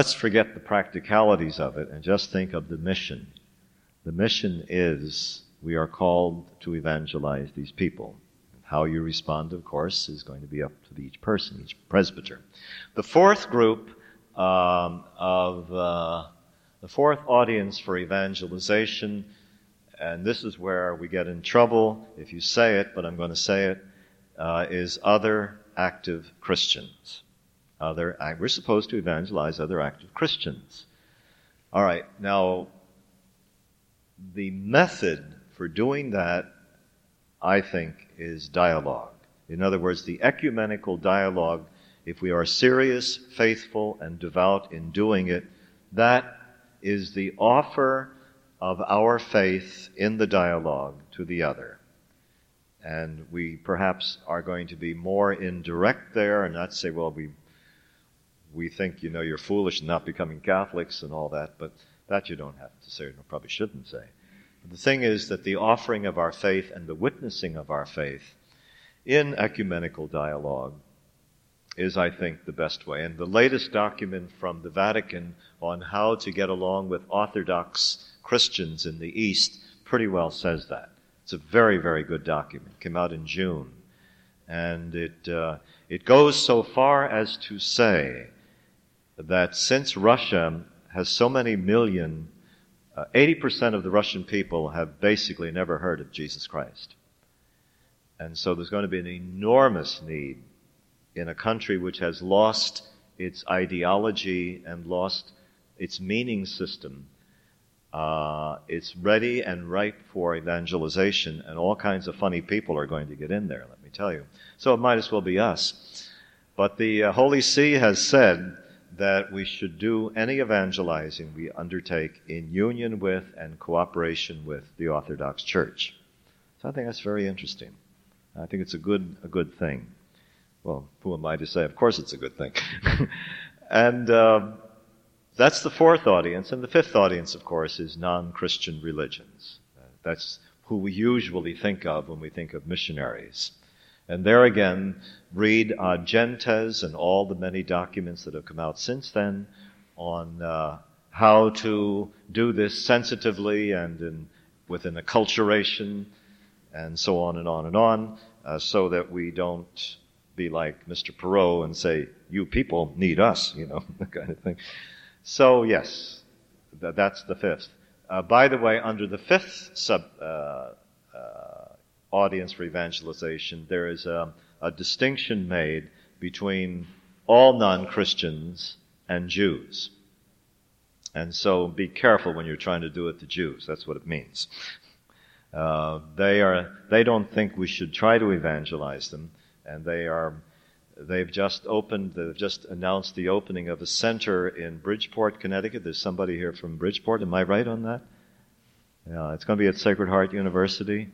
Let's forget the practicalities of it and just think of the mission. The mission is we are called to evangelize these people. How you respond, of course, is going to be up to each person, each presbyter. The fourth group um, of uh, the fourth audience for evangelization, and this is where we get in trouble if you say it, but I'm going to say it, uh, is other active Christians other, we're supposed to evangelize other active Christians. All right, now, the method for doing that, I think, is dialogue. In other words, the ecumenical dialogue, if we are serious, faithful, and devout in doing it, that is the offer of our faith in the dialogue to the other. And we perhaps are going to be more indirect there and not say, well, we we think, you know, you're foolish in not becoming Catholics and all that, but that you don't have to say, or probably shouldn't say. But the thing is that the offering of our faith and the witnessing of our faith in ecumenical dialogue is, I think, the best way. And the latest document from the Vatican on how to get along with Orthodox Christians in the East pretty well says that. It's a very, very good document. It came out in June. And it, uh, it goes so far as to say that since Russia has so many million, uh, 80% of the Russian people have basically never heard of Jesus Christ. And so there's going to be an enormous need in a country which has lost its ideology and lost its meaning system. Uh, it's ready and ripe for evangelization, and all kinds of funny people are going to get in there, let me tell you. So it might as well be us. But the uh, Holy See has said that we should do any evangelizing we undertake in union with and cooperation with the Orthodox Church. So I think that's very interesting. I think it's a good, a good thing. Well, who am I to say? Of course it's a good thing. and uh, that's the fourth audience. And the fifth audience, of course, is non-Christian religions. Uh, that's who we usually think of when we think of missionaries. And there again, read uh, Gentes and all the many documents that have come out since then on uh, how to do this sensitively and in, with an acculturation and so on and on and on. uh, so that we don't be like Mr. Perot and say, you people need us, you know, that kind of thing. So, yes, th- that's the fifth. Uh, by the way, under the fifth sub uh, uh, audience for evangelization, there is a, a distinction made between all non-Christians and Jews. And so be careful when you're trying to do it to Jews. That's what it means. Uh, they are, they don't think we should try to evangelize them, and they are, they've just opened, they've just announced the opening of a center in Bridgeport, Connecticut. There's somebody here from Bridgeport. Am I right on that? Yeah, it's going to be at Sacred Heart University,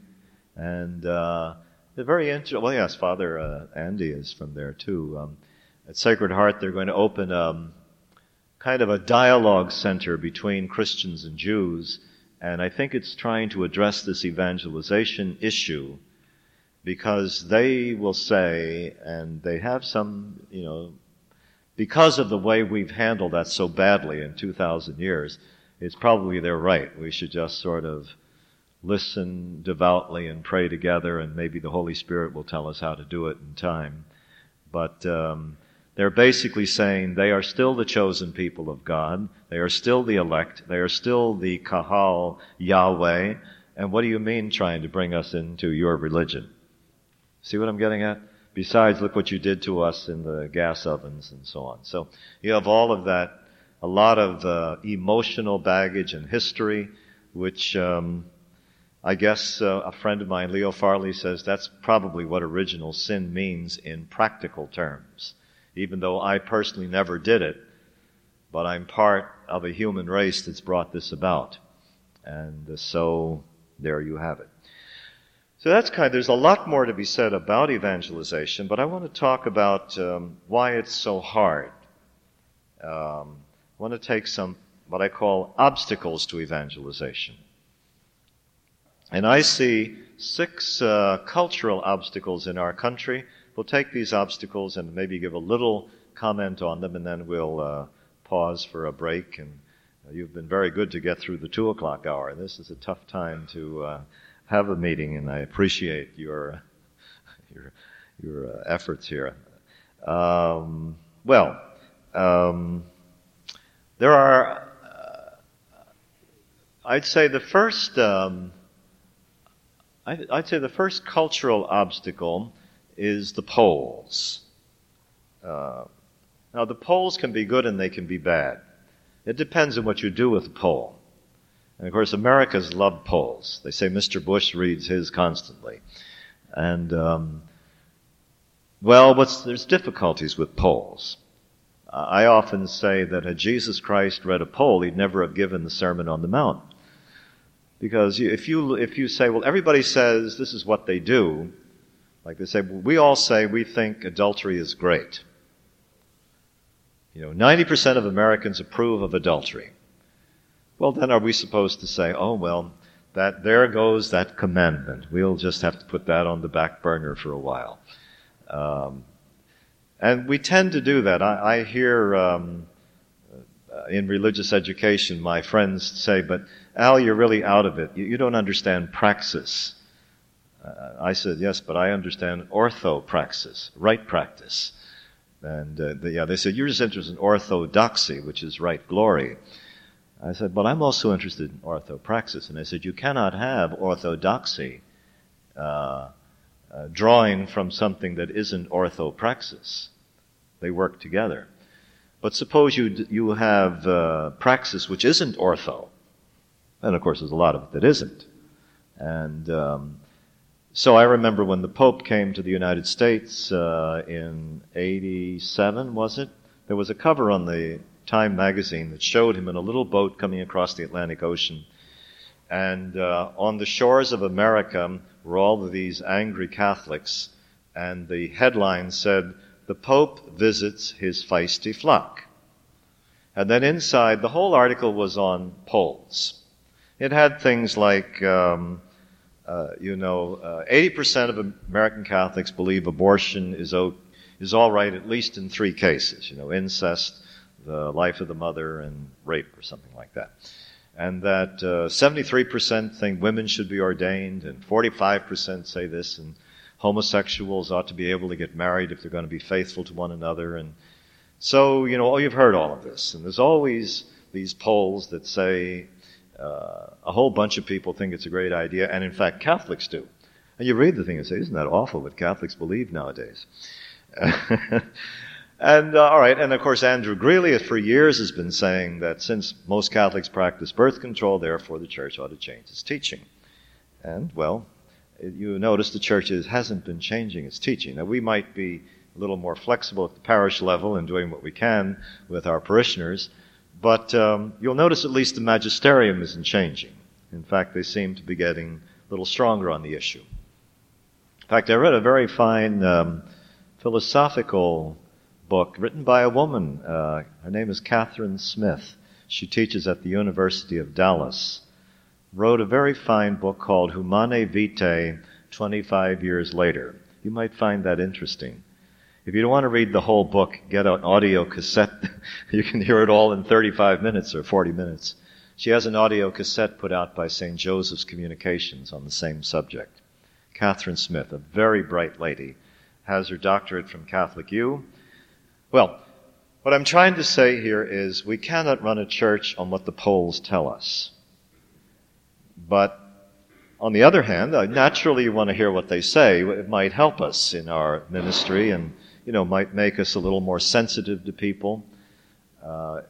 and uh, they're very interesting. Well, yes, Father uh, Andy is from there too. Um, at Sacred Heart, they're going to open um, kind of a dialogue center between Christians and Jews and I think it's trying to address this evangelization issue because they will say, and they have some, you know, because of the way we've handled that so badly in 2,000 years, it's probably they're right. We should just sort of listen devoutly and pray together, and maybe the Holy Spirit will tell us how to do it in time. But um, they're basically saying they are still the chosen people of God. They are still the elect. They are still the Kahal Yahweh. And what do you mean trying to bring us into your religion? See what I'm getting at? Besides, look what you did to us in the gas ovens and so on. So you have all of that, a lot of uh, emotional baggage and history, which um, I guess uh, a friend of mine, Leo Farley, says that's probably what original sin means in practical terms even though I personally never did it, but I'm part of a human race that's brought this about. And so there you have it. So that's kind of, there's a lot more to be said about evangelization, but I want to talk about um, why it's so hard. Um, I want to take some, what I call obstacles to evangelization. And I see six uh, cultural obstacles in our country We'll take these obstacles and maybe give a little comment on them, and then we'll uh, pause for a break. And uh, you've been very good to get through the two o'clock hour. This is a tough time to uh, have a meeting, and I appreciate your your your uh, efforts here. Um, well, um, there are. Uh, I'd say the first. Um, I'd say the first cultural obstacle is the polls. Uh, now, the polls can be good and they can be bad. It depends on what you do with the poll. And of course, Americans love polls. They say Mr. Bush reads his constantly. And, um, well, there's difficulties with polls. Uh, I often say that had Jesus Christ read a poll, he'd never have given the Sermon on the Mount. Because if you, if you say, well, everybody says this is what they do, like they say, we all say we think adultery is great. You know, 90% of Americans approve of adultery. Well, then are we supposed to say, oh, well, that there goes that commandment. We'll just have to put that on the back burner for a while. Um, and we tend to do that. I, I hear um, uh, in religious education my friends say, but Al, you're really out of it. You, you don't understand praxis. Uh, I said, yes, but I understand orthopraxis, right practice. And uh, the, yeah, they said, you're just interested in orthodoxy, which is right glory. I said, but I'm also interested in orthopraxis. And I said, you cannot have orthodoxy uh, uh, drawing from something that isn't orthopraxis. They work together. But suppose you, you have uh, praxis which isn't ortho. And of course, there's a lot of it that isn't. And um, so I remember when the Pope came to the United States uh, in 87, was it? There was a cover on the Time magazine that showed him in a little boat coming across the Atlantic Ocean. And uh, on the shores of America were all of these angry Catholics. And the headline said, The Pope visits his feisty flock. And then inside, the whole article was on polls. It had things like, um, uh, you know, uh, 80% of American Catholics believe abortion is, o- is all right, at least in three cases, you know, incest, the life of the mother, and rape, or something like that. And that uh, 73% think women should be ordained, and 45% say this, and homosexuals ought to be able to get married if they're going to be faithful to one another. And so, you know, oh, you've heard all of this. And there's always these polls that say uh, a whole bunch of people think it's a great idea, and in fact, Catholics do. And you read the thing and say, isn't that awful what Catholics believe nowadays? and uh, all right, and of course, Andrew Greeley for years has been saying that since most Catholics practice birth control, therefore the church ought to change its teaching. And well, you notice the church hasn't been changing its teaching. Now, we might be a little more flexible at the parish level and doing what we can with our parishioners, but um, you'll notice at least the magisterium isn't changing. In fact, they seem to be getting a little stronger on the issue. In fact, I read a very fine um, philosophical book written by a woman. Uh, her name is Catherine Smith. She teaches at the University of Dallas wrote a very fine book called Humanae Vitae 25 Years Later. You might find that interesting. If you don't want to read the whole book, get an audio cassette. you can hear it all in 35 minutes or 40 minutes. She has an audio cassette put out by St. Joseph's Communications on the same subject. Catherine Smith, a very bright lady, has her doctorate from Catholic U. Well, what I'm trying to say here is we cannot run a church on what the polls tell us. But on the other hand, naturally you want to hear what they say. It might help us in our ministry and, you know, might make us a little more sensitive to people. Uh,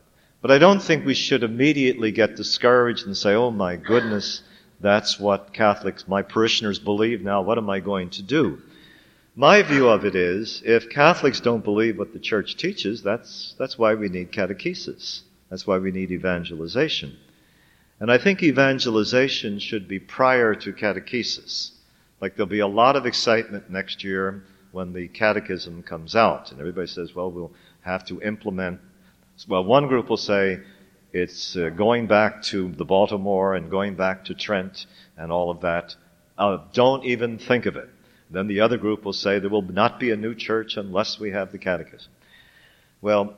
but I don't think we should immediately get discouraged and say, oh my goodness, that's what Catholics, my parishioners believe now, what am I going to do? My view of it is, if Catholics don't believe what the church teaches, that's, that's why we need catechesis. That's why we need evangelization. And I think evangelization should be prior to catechesis. Like there'll be a lot of excitement next year when the catechism comes out. And everybody says, well, we'll have to implement. Well, one group will say it's uh, going back to the Baltimore and going back to Trent and all of that. Uh, don't even think of it. Then the other group will say there will not be a new church unless we have the catechism. Well,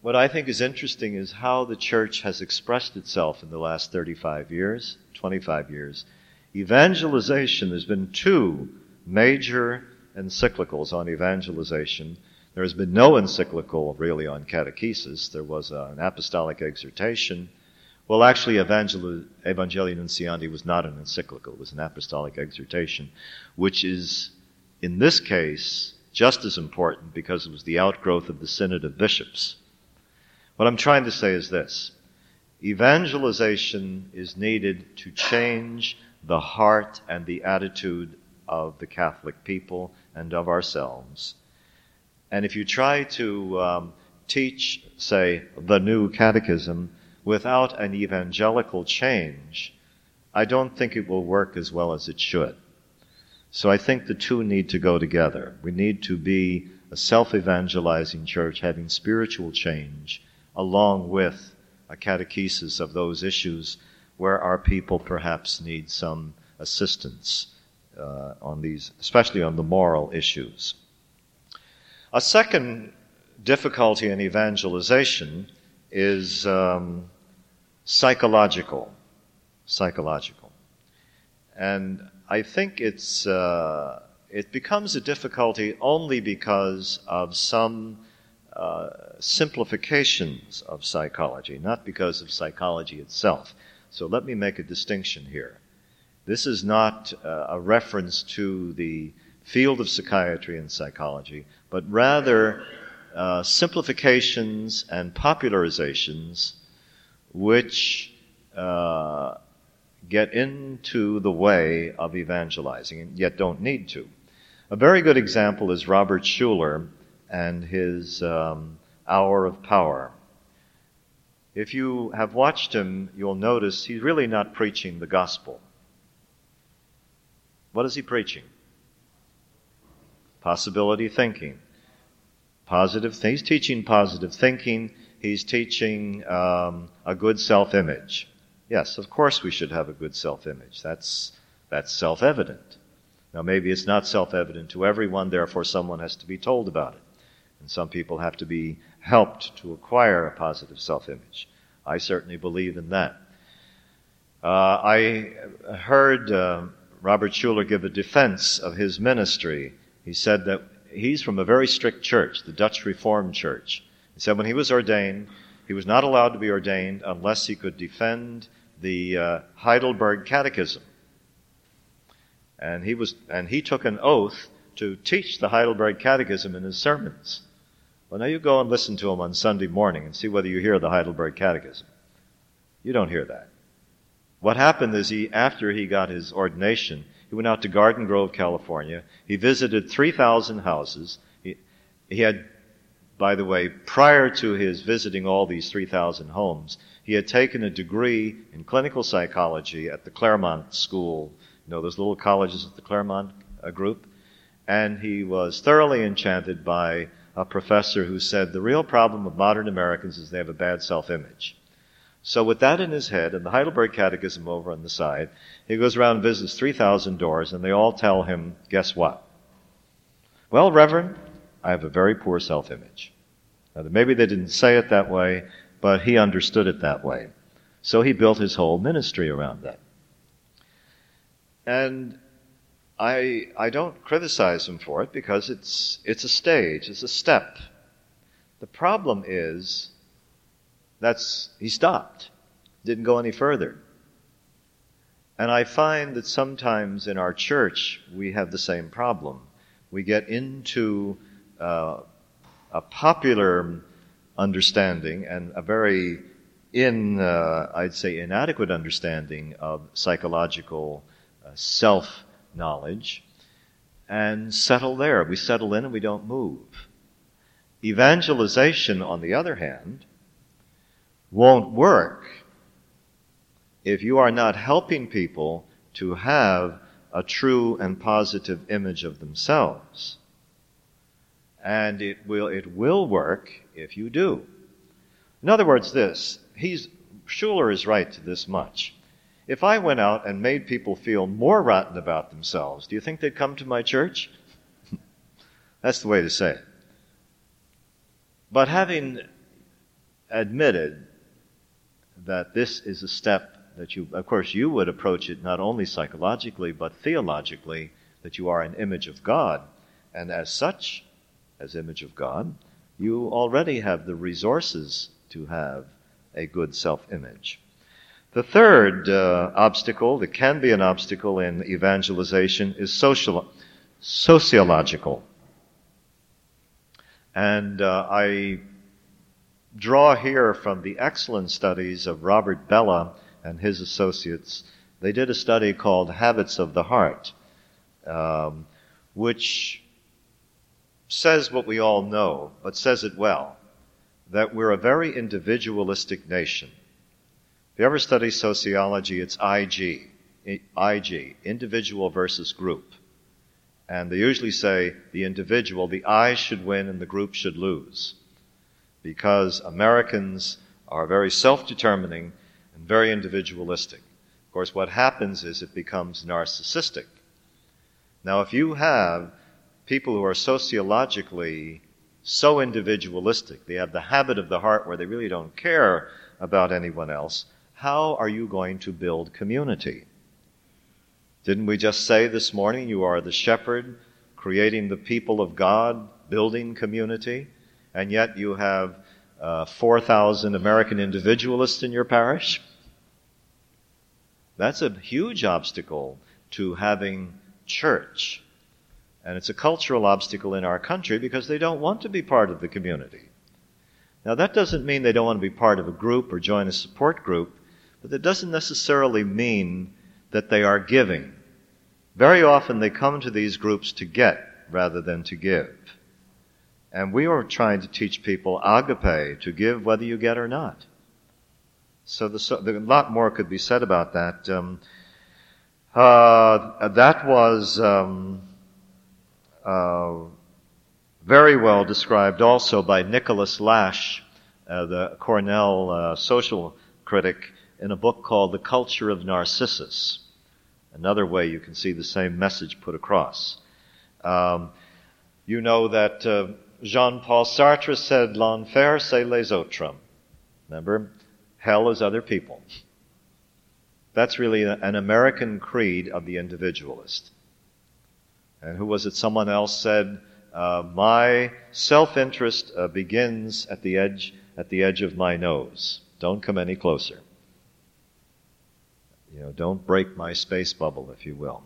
what I think is interesting is how the church has expressed itself in the last 35 years, 25 years. Evangelization, there's been two major encyclicals on evangelization. There has been no encyclical really on catechesis. There was an apostolic exhortation. Well, actually, Evangel- Evangelii Nuntiandi was not an encyclical. It was an apostolic exhortation, which is, in this case, just as important because it was the outgrowth of the Synod of Bishops. What I'm trying to say is this. Evangelization is needed to change the heart and the attitude of the Catholic people and of ourselves. And if you try to um, teach, say, the new catechism without an evangelical change, I don't think it will work as well as it should. So I think the two need to go together. We need to be a self evangelizing church having spiritual change along with a catechesis of those issues where our people perhaps need some assistance uh, on these, especially on the moral issues. A second difficulty in evangelization is um, psychological. Psychological. And I think it's, uh, it becomes a difficulty only because of some uh, simplifications of psychology, not because of psychology itself. So let me make a distinction here. This is not uh, a reference to the field of psychiatry and psychology, but rather uh, simplifications and popularizations which uh, get into the way of evangelizing, and yet don't need to. A very good example is Robert Schuller and his um, hour of power. If you have watched him, you'll notice he's really not preaching the gospel. What is he preaching? Possibility thinking. Positive. Th- he's teaching positive thinking. He's teaching um, a good self-image. Yes, of course we should have a good self-image. That's that's self-evident. Now maybe it's not self-evident to everyone. Therefore, someone has to be told about it. And some people have to be helped to acquire a positive self image. I certainly believe in that. Uh, I heard uh, Robert Schuller give a defense of his ministry. He said that he's from a very strict church, the Dutch Reformed Church. He said when he was ordained, he was not allowed to be ordained unless he could defend the uh, Heidelberg Catechism. And he was, and he took an oath to teach the Heidelberg Catechism in his sermons. Well, now you go and listen to him on Sunday morning and see whether you hear the Heidelberg Catechism. You don't hear that. What happened is he, after he got his ordination, he went out to Garden Grove, California. He visited 3,000 houses. He, he had, by the way, prior to his visiting all these 3,000 homes, he had taken a degree in clinical psychology at the Claremont School. You know, those little colleges at the Claremont uh, group. And he was thoroughly enchanted by a professor who said the real problem of modern Americans is they have a bad self-image. So with that in his head and the Heidelberg Catechism over on the side, he goes around and visits 3,000 doors and they all tell him, guess what? Well, Reverend, I have a very poor self-image. Now, maybe they didn't say it that way, but he understood it that way. So he built his whole ministry around that. And I, I don't criticize him for it because it's, it's a stage, it's a step. The problem is that's, he stopped, didn't go any further. And I find that sometimes in our church we have the same problem. We get into uh, a popular understanding and a very in, uh, I'd say, inadequate understanding of psychological uh, self knowledge and settle there. We settle in and we don't move. Evangelization, on the other hand, won't work if you are not helping people to have a true and positive image of themselves. And it will, it will work if you do. In other words, this, he's, Schuller is right to this much. If I went out and made people feel more rotten about themselves, do you think they'd come to my church? That's the way to say it. But having admitted that this is a step that you, of course, you would approach it not only psychologically, but theologically, that you are an image of God. And as such, as image of God, you already have the resources to have a good self image. The third uh, obstacle that can be an obstacle in evangelization is social, sociological. And uh, I draw here from the excellent studies of Robert Bellah and his associates. They did a study called Habits of the Heart, um, which says what we all know, but says it well that we're a very individualistic nation. If you ever study sociology, it's IG. IG, individual versus group. And they usually say the individual, the I should win and the group should lose. Because Americans are very self-determining and very individualistic. Of course, what happens is it becomes narcissistic. Now, if you have people who are sociologically so individualistic, they have the habit of the heart where they really don't care about anyone else, how are you going to build community? Didn't we just say this morning you are the shepherd, creating the people of God, building community, and yet you have uh, 4,000 American individualists in your parish? That's a huge obstacle to having church. And it's a cultural obstacle in our country because they don't want to be part of the community. Now, that doesn't mean they don't want to be part of a group or join a support group. But that doesn't necessarily mean that they are giving. Very often they come to these groups to get rather than to give. And we are trying to teach people agape, to give whether you get or not. So the, a lot more could be said about that. Um, uh, that was um, uh, very well described also by Nicholas Lash, uh, the Cornell uh, social critic, in a book called The Culture of Narcissus. Another way you can see the same message put across. Um, you know that uh, Jean-Paul Sartre said, "L'enfer c'est les autres." Remember, hell is other people. That's really an American creed of the individualist. And who was it? Someone else said, uh, "My self-interest uh, begins at the edge at the edge of my nose. Don't come any closer. You know, don't break my space bubble, if you will."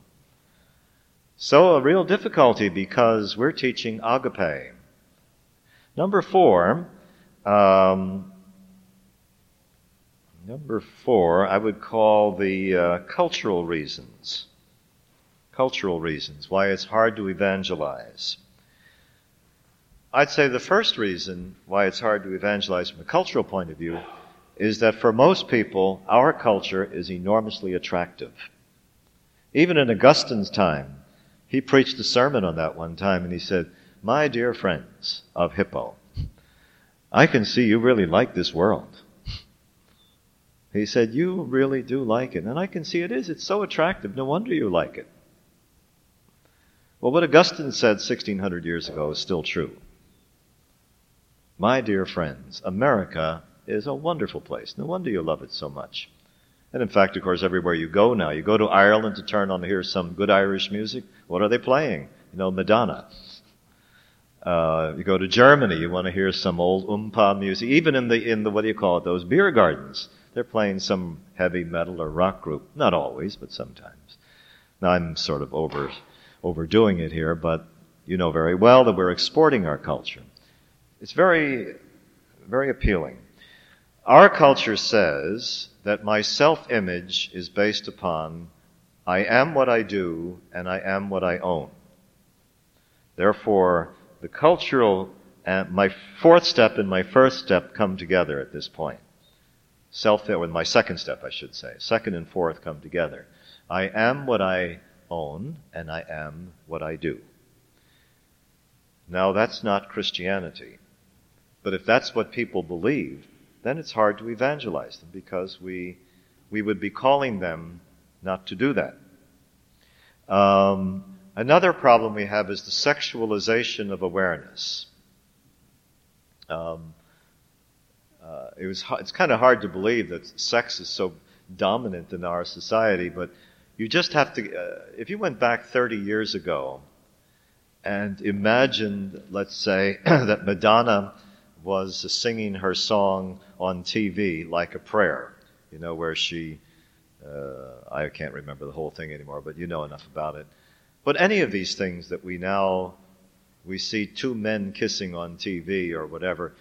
So a real difficulty because we're teaching agape. Number four, um, Number four, I would call the uh, cultural reasons. Cultural reasons, why it's hard to evangelize. I'd say the first reason why it's hard to evangelize from a cultural point of view is that for most people, our culture is enormously attractive. Even in Augustine's time, he preached a sermon on that one time and he said, My dear friends of Hippo, I can see you really like this world. He said, You really do like it. And I can see it is. It's so attractive. No wonder you like it. Well, what Augustine said 1600 years ago is still true. My dear friends, America is a wonderful place. No wonder you love it so much. And in fact, of course, everywhere you go now, you go to Ireland to turn on to hear some good Irish music. What are they playing? You know, Madonna. Uh, you go to Germany, you want to hear some old umpa music. Even in the in the what do you call it? Those beer gardens, they're playing some heavy metal or rock group. Not always, but sometimes. Now I'm sort of over, overdoing it here, but you know very well that we're exporting our culture. It's very, very appealing. Our culture says that my self-image is based upon I am what I do and I am what I own. Therefore, the cultural, uh, my fourth step and my first step come together at this point self with my second step, I should say. Second and fourth come together. I am what I own, and I am what I do. Now, that's not Christianity. But if that's what people believe, then it's hard to evangelize them because we, we would be calling them not to do that. Um, another problem we have is the sexualization of awareness. Um, uh, it was it's kind of hard to believe that sex is so dominant in our society, but you just have to. Uh, if you went back 30 years ago and imagined, let's say, that Madonna was singing her song on TV like a prayer, you know, where she. Uh, I can't remember the whole thing anymore, but you know enough about it. But any of these things that we now we see two men kissing on TV or whatever,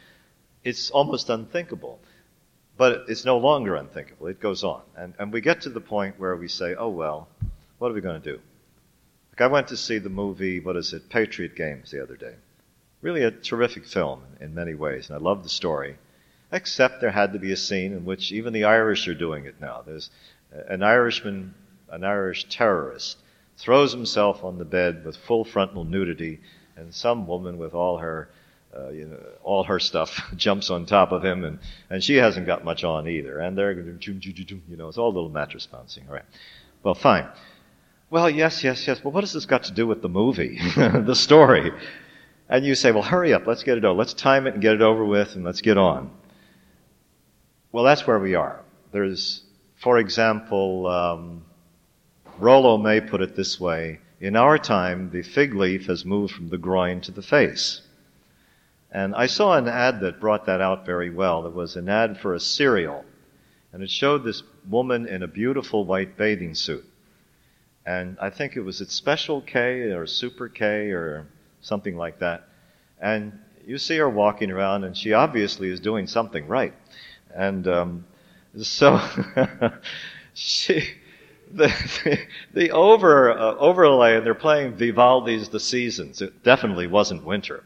it's almost unthinkable. But it's no longer unthinkable. It goes on. And, and we get to the point where we say, oh, well, what are we going to do? Like I went to see the movie, what is it, Patriot Games the other day. Really a terrific film in many ways, and I love the story. Except there had to be a scene in which even the Irish are doing it now. There's an Irishman, an Irish terrorist, throws himself on the bed with full frontal nudity, and some woman with all her uh, you know, all her stuff jumps on top of him, and, and she hasn't got much on either. And they're, going to, you know, it's all little mattress bouncing. All right. Well, fine. Well, yes, yes, yes. But what has this got to do with the movie, the story? And you say, well, hurry up. Let's get it over. Let's time it and get it over with, and let's get on. Well, that's where we are. There's, for example, um, Rollo May put it this way. In our time, the fig leaf has moved from the groin to the face. And I saw an ad that brought that out very well. It was an ad for a cereal. And it showed this woman in a beautiful white bathing suit. And I think it was at Special K or Super K or something like that. And you see her walking around, and she obviously is doing something right. And um, so she, the, the, over uh, overlay, and they're playing Vivaldi's The Seasons. It definitely wasn't winter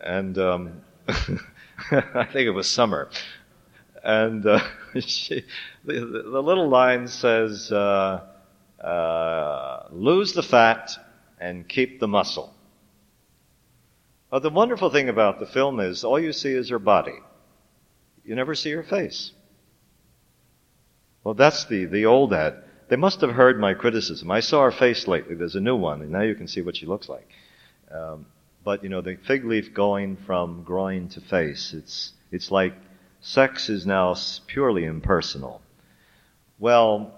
and um, I think it was summer. And uh, she, the, the, little line says, uh, uh, "Lose the fat and keep the muscle." But the wonderful thing about the film is all you see is her body. You never see her face. Well, that's the, the old ad. They must have heard my criticism. I saw her face lately. There's a new one, and now you can see what she looks like. Um, but you know, the fig leaf going from groin to face, it's, it's like sex is now purely impersonal. Well,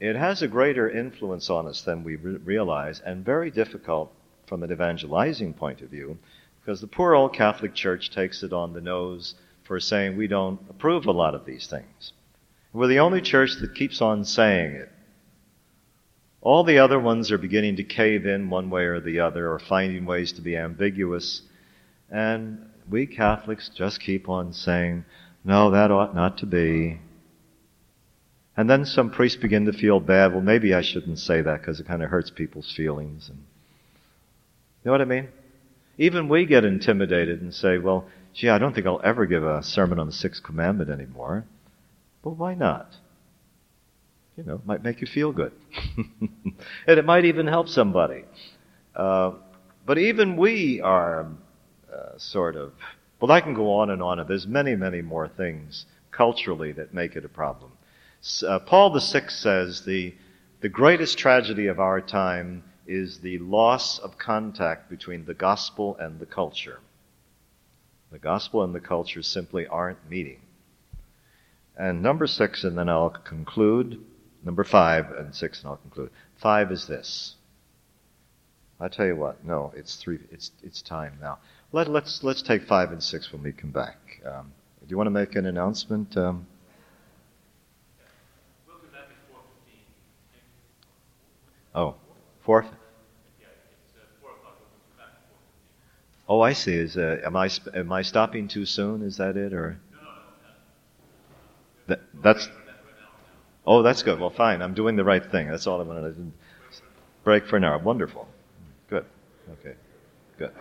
it has a greater influence on us than we re- realize, and very difficult from an evangelizing point of view, because the poor old Catholic Church takes it on the nose for saying we don't approve a lot of these things. We're the only church that keeps on saying it. All the other ones are beginning to cave in one way or the other, or finding ways to be ambiguous. And we Catholics just keep on saying, no, that ought not to be. And then some priests begin to feel bad. Well, maybe I shouldn't say that because it kind of hurts people's feelings. And, you know what I mean? Even we get intimidated and say, well, gee, I don't think I'll ever give a sermon on the sixth commandment anymore. Well, why not? You know, might make you feel good. and it might even help somebody. Uh, but even we are uh, sort of, well, I can go on and on, and there's many, many more things culturally that make it a problem. Uh, Paul VI says the, the greatest tragedy of our time is the loss of contact between the gospel and the culture. The gospel and the culture simply aren't meeting. And number six, and then I'll conclude. Number five and six, and I'll conclude. Five is this. I tell you what, no, it's three. It's it's time now. Let, let's let's take five and six when we come back. Um, do you want to make an announcement? Um, Oh, four. Oh, I see. Is uh, am I am I stopping too soon? Is that it, or? That, that's. Oh, that's good. Well, fine. I'm doing the right thing. That's all I wanted break for an hour. Wonderful. Good. Okay. Good.